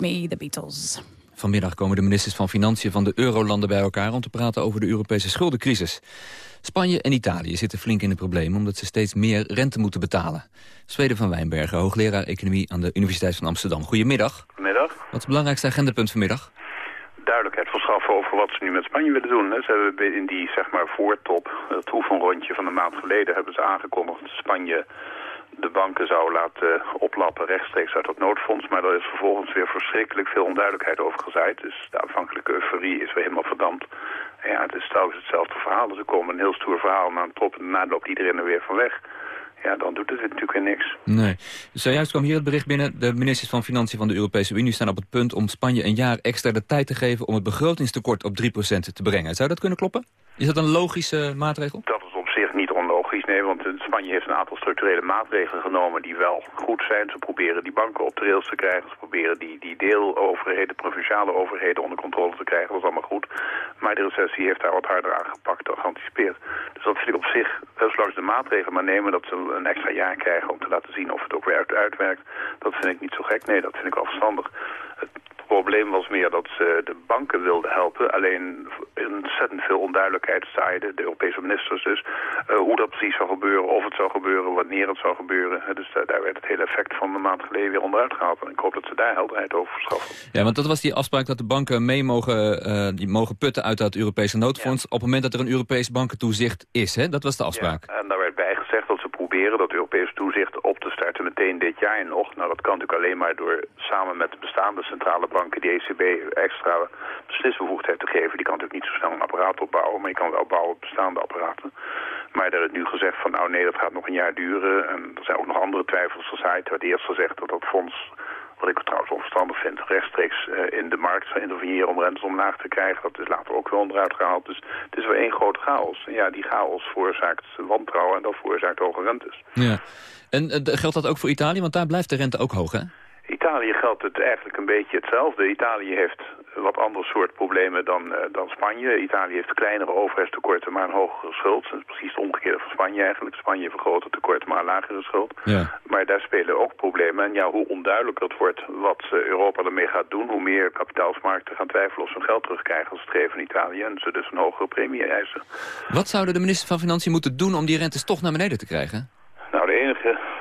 Me, the Beatles. Vanmiddag komen de ministers van Financiën van de eurolanden bij elkaar... om te praten over de Europese schuldencrisis. Spanje en Italië zitten flink in de problemen... omdat ze steeds meer rente moeten betalen. Zweden van Wijnbergen, hoogleraar economie aan de Universiteit van Amsterdam. Goedemiddag. Middag. Wat is het belangrijkste agendapunt vanmiddag? Duidelijkheid verschaffen over wat ze nu met Spanje willen doen. hè. Ze hebben in die zeg maar voortop, het oefenrondje van een maand geleden, hebben ze aangekondigd dat Spanje de banken zou laten oplappen rechtstreeks uit het noodfonds. Maar daar is vervolgens weer verschrikkelijk veel onduidelijkheid over gezaaid. Dus de aanvankelijke euforie is weer helemaal verdampt. En ja, het is trouwens hetzelfde verhaal. Dus er komen een heel stoer verhaal naar een top en daarna loopt iedereen er weer van weg. Ja, dan doet het natuurlijk weer niks. Nee. Zojuist kwam hier het bericht binnen. De ministers van Financiën van de Europese Unie staan op het punt... om Spanje een jaar extra de tijd te geven om het begrotingstekort op 3% te brengen. Zou dat kunnen kloppen? Is dat een logische maatregel? Dat is op zich niet onlogisch, nee, eh, Spanje heeft een aantal structurele maatregelen genomen die wel goed zijn. Ze proberen die banken op de rails te krijgen, ze proberen die, die deeloverheden, provinciale overheden onder controle te krijgen, dat is allemaal goed. Maar de recessie heeft daar wat harder aangepakt dan geanticipeerd. Dus dat vind ik op zich, eh, zolang de maatregelen maar nemen dat ze een extra jaar krijgen om te laten zien of het ook weer uit- uitwerkt, dat vind ik niet zo gek. Nee, dat vind ik wel verstandig. Probleem was meer dat ze de banken wilden helpen. Alleen ontzettend veel onduidelijkheid zaaide, de Europese ministers dus, eh, hoe dat precies zou gebeuren, of het zou gebeuren, wanneer het zou gebeuren. Dus daar, daar werd het hele effect van een maand geleden weer onderuit gehaald. En ik hoop dat ze daar helderheid over verschaffen. Ja, want dat was die afspraak dat de banken mee mogen, eh, die mogen putten uit dat Europese noodfonds... op het moment dat er een Europees bankentoezicht is. Hè? Dat was de afspraak. En daar werd bij gezegd dat ze proberen dat Europese toezicht op te starten meteen dit jaar nog. Nou, dat kan natuurlijk alleen maar door samen met de bestaande centrale banken die ECB extra beslisbevoegdheid te geven. Die kan natuurlijk niet zo snel een apparaat opbouwen, maar je kan wel bouwen op bestaande apparaten. Maar er is nu gezegd van nou nee, dat gaat nog een jaar duren. En er zijn ook nog andere twijfels gezaaid. Er werd eerst gezegd dat dat fonds wat ik trouwens onverstandig vind, rechtstreeks eh, in de markt interveneren om rentes omlaag te krijgen. Dat is later ook wel onderuit gehaald. Dus het is weer één grote chaos. En ja, die chaos veroorzaakt wantrouwen en dat veroorzaakt hoge rentes. Ja. En eh, geldt dat ook voor Italië? Want daar blijft de rente ook hoog, hè? Italië geldt het eigenlijk een beetje hetzelfde. Italië heeft wat ander soort problemen dan, eh, dan Spanje. Italië heeft kleinere overheidstekorten, maar een hogere schuld. Dat is precies het omgekeerde van Spanje eigenlijk. Spanje vergroot het tekort, maar een lagere schuld. Ja. Maar daar spelen ook problemen. En ja, hoe onduidelijk dat wordt wat eh, Europa ermee gaat doen... hoe meer kapitaalsmarkten gaan twijfelen of ze hun geld terugkrijgen als het geven in Italië... en ze dus een hogere premie eisen. Wat zouden de minister van Financiën moeten doen om die rentes toch naar beneden te krijgen?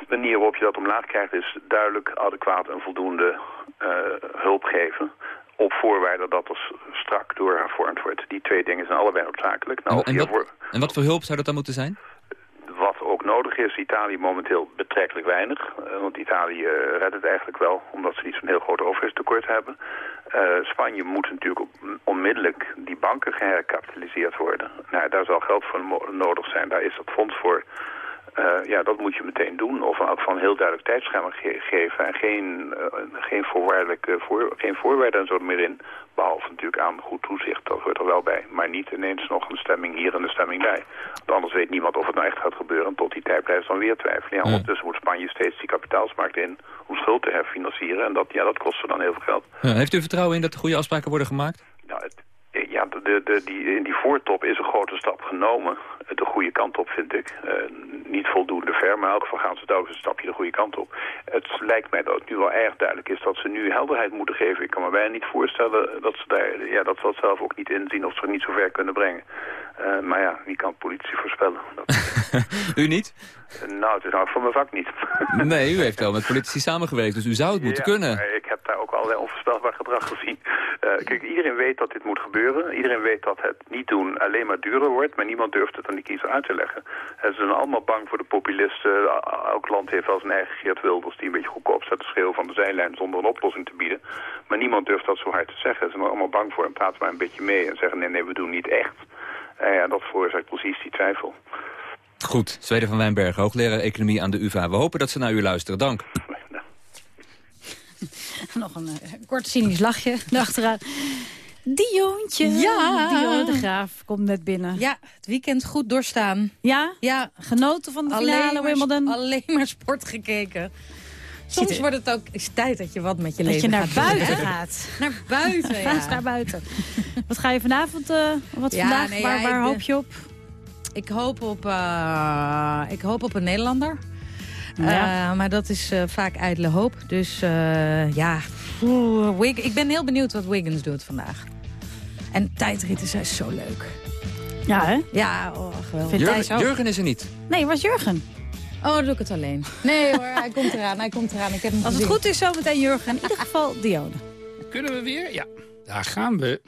De manier waarop je dat omlaag krijgt is duidelijk, adequaat en voldoende eh, hulp geven. Op voorwaarde dat er strak doorgevormd wordt. Die twee dingen zijn allebei noodzakelijk. Nou, En, wat, en wat voor hulp zou dat dan moeten zijn? wat ook nodig is, Italië momenteel betrekkelijk weinig. Eh, want Italië eh, redt het eigenlijk wel, omdat ze niet zo'n heel groot overheidstekort hebben. Spanje moet natuurlijk onmiddellijk die banken geherkapitaliseerd worden. Nou, daar zal geld voor nodig zijn, daar is dat fonds voor. Eh, ja, dat moet je meteen doen. Of geval een heel duidelijk tijdschema ge- geven. En geen, eh, geen, voorwaardelijke voor, geen voorwaarden en zo meer in. Behalve natuurlijk aan goed toezicht, dat hoort er wel bij. Maar niet ineens nog een stemming hier en een stemming daar. Want anders weet niemand of het nou echt gaat gebeuren. En tot die tijd blijft dan weer twijfelen. Ja, ondertussen moet Spanje steeds die kapitaalsmarkt in om schuld te herfinancieren. En dat, ja, dat kost ze dan heel veel geld. Ja, heeft u vertrouwen in dat er goede afspraken worden gemaakt? Nou, het, eh, ja, de, de, die, in die voortop is een grote stap genomen. De goede kant op, vind ik. Eh, niet voldoende ver, maar in elk geval gaan ze telkens een stapje de goede kant op. Het lijkt mij dat het nu wel erg duidelijk is dat ze nu helderheid moeten geven. Ik kan me bijna niet voorstellen dat ze, daar, ja, dat, ze dat zelf ook niet inzien of ze het niet zo ver kunnen brengen. Eh, maar ja, wie kan politici voorspellen? Dat, [LAUGHS] U niet? eh, nou, het is nou van mijn vak niet. [LAUGHS] Nee, u heeft wel met politici samengewerkt, dus u zou het moeten Ja, kunnen. ik heb daar ook allerlei onvoorspelbaar gedrag gezien. Kijk, iedereen weet dat dit moet gebeuren. Iedereen weet dat het niet doen alleen maar duurder wordt. Maar niemand durft het die kiezer uit te leggen. En ze zijn allemaal bang voor de populisten. Elk land heeft wel zijn eigen Geert Wilders... die een beetje goedkoop staat te schreeuwen van de zijlijn... zonder een oplossing te bieden. Maar niemand durft dat zo hard te zeggen. Ze zijn er allemaal bang voor en praten maar een beetje mee. En zeggen nee, nee, we doen niet echt. En ja, dat veroorzaakt precies die twijfel. Goed, Zweden van Wijnbergen, hoogleraar economie aan de UvA. We hopen dat ze naar u luisteren. Dank. [LAUGHS] Nog een eh, kort cynisch lachje erachteraan. Diontje. Ja. Dionne de Graaf komt net binnen. Ja, het weekend goed doorstaan. Ja? Ja. Genoten van de finale Wimbledon? alleen maar sport gekeken. Soms wordt het ook is tijd dat je wat met je Dat leven je naar gaat doen, buiten gaat. Naar buiten, [LAUGHS] ja. naar buiten. Wat ga je vanavond, eh, wat Ja, vandaag, nee, waar, ja, waar hoop je op? Ik hoop op, eh, ik hoop op een Nederlander. Ja. Eh, maar dat is vaak ijdele hoop. Dus ja, Oeh, ik ben heel benieuwd wat Wiggins doet vandaag. En tijdritten zijn zo leuk. Ja, hè? Ja, oh, geweldig. Jurgen. Jurgen is er niet. Nee, was Jurgen. Oh, dan doe ik het alleen. Nee hoor, hij komt eraan, hij komt eraan. Ik heb hem Als het gezien. goed is, zometeen Jurgen. In ieder geval Dione. Kunnen we weer? Ja, daar gaan we.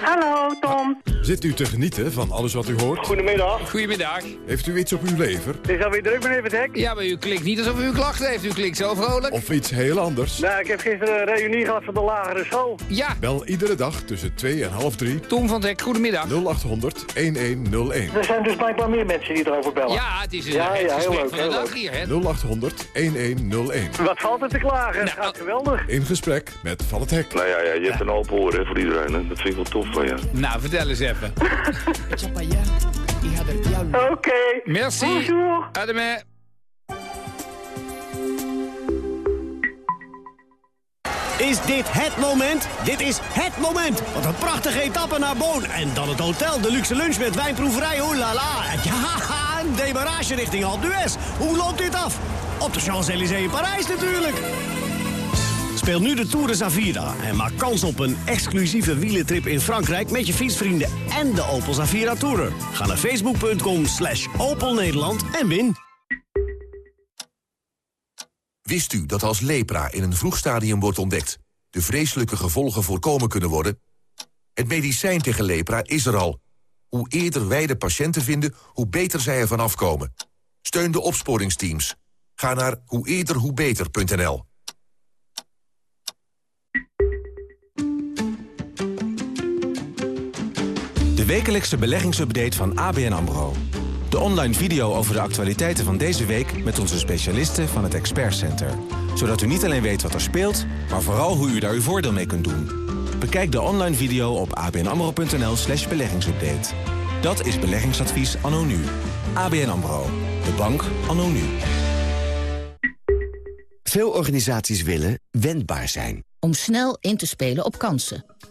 Hallo, Tom. Zit u te genieten van alles wat u hoort? Goedemiddag. Goedemiddag. Heeft u iets op uw lever? Het is alweer druk, meneer Verdek. Ja, maar u klinkt niet alsof u een klacht heeft. U klinkt zo vrolijk. Of iets heel anders? Nou, ik heb gisteren een reunie gehad van de lagere school. Ja, Bel iedere dag tussen 2 en half 3 Tom van Dek, goedemiddag. 0800 1101. Er zijn dus blijkbaar meer mensen die erover bellen. Ja, het is een Ja, ja, heel leuk, van de heel dag leuk. hier, hè? 0800 1101. Wat valt er te klagen? Het Nou, gaat geweldig. In gesprek met Van het Hek. Nou ja, ja je hebt een open oor hè, voor iedereen. Hè. Dat vind ik wel tof van je. Nou, vertel eens even. [LAUGHS] Oké. Merci. Bonjour. Demain. Is dit het moment? Dit is het moment. Wat een prachtige etappe naar Boon. En dan het hotel, de luxe lunch met wijnproeverij. Oeh la la. Ja, [LAUGHS] een demarage richting Alpe d'Huez. Hoe loopt dit af? Op de Champs-Élysées in Parijs natuurlijk. Speel nu de Tour de Zavira en maak kans op een exclusieve wielentrip in Frankrijk... met je fietsvrienden en de Opel Zavira Tourer. Ga naar facebook.com slash Opel Nederland en win. Wist u dat als lepra in een vroeg stadium wordt ontdekt... de vreselijke gevolgen voorkomen kunnen worden? Het medicijn tegen lepra is er al. Hoe eerder wij de patiënten vinden, hoe beter zij ervan afkomen. Steun de opsporingsteams. Ga naar hoe eerder hoe beter.nl. De wekelijkse beleggingsupdate van ABN AMRO. De online video over de actualiteiten van deze week... met onze specialisten van het Expert Center. Zodat u niet alleen weet wat er speelt... maar vooral hoe u daar uw voordeel mee kunt doen. Bekijk de online video op abnamro.nl slash beleggingsupdate. Dat is beleggingsadvies anno nu. ABN AMRO. De bank anno nu. Veel organisaties willen wendbaar zijn. om snel in te spelen op kansen.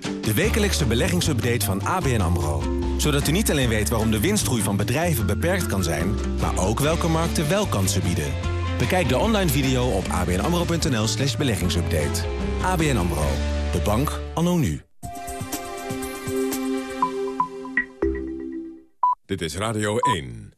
De wekelijkse beleggingsupdate van ABN AMRO. Zodat u niet alleen weet waarom de winstgroei van bedrijven beperkt kan zijn... maar ook welke markten wel kansen bieden. Bekijk de online video op abnamro.nl slash beleggingsupdate. ABN AMRO. De bank anno nu. Dit is Radio 1.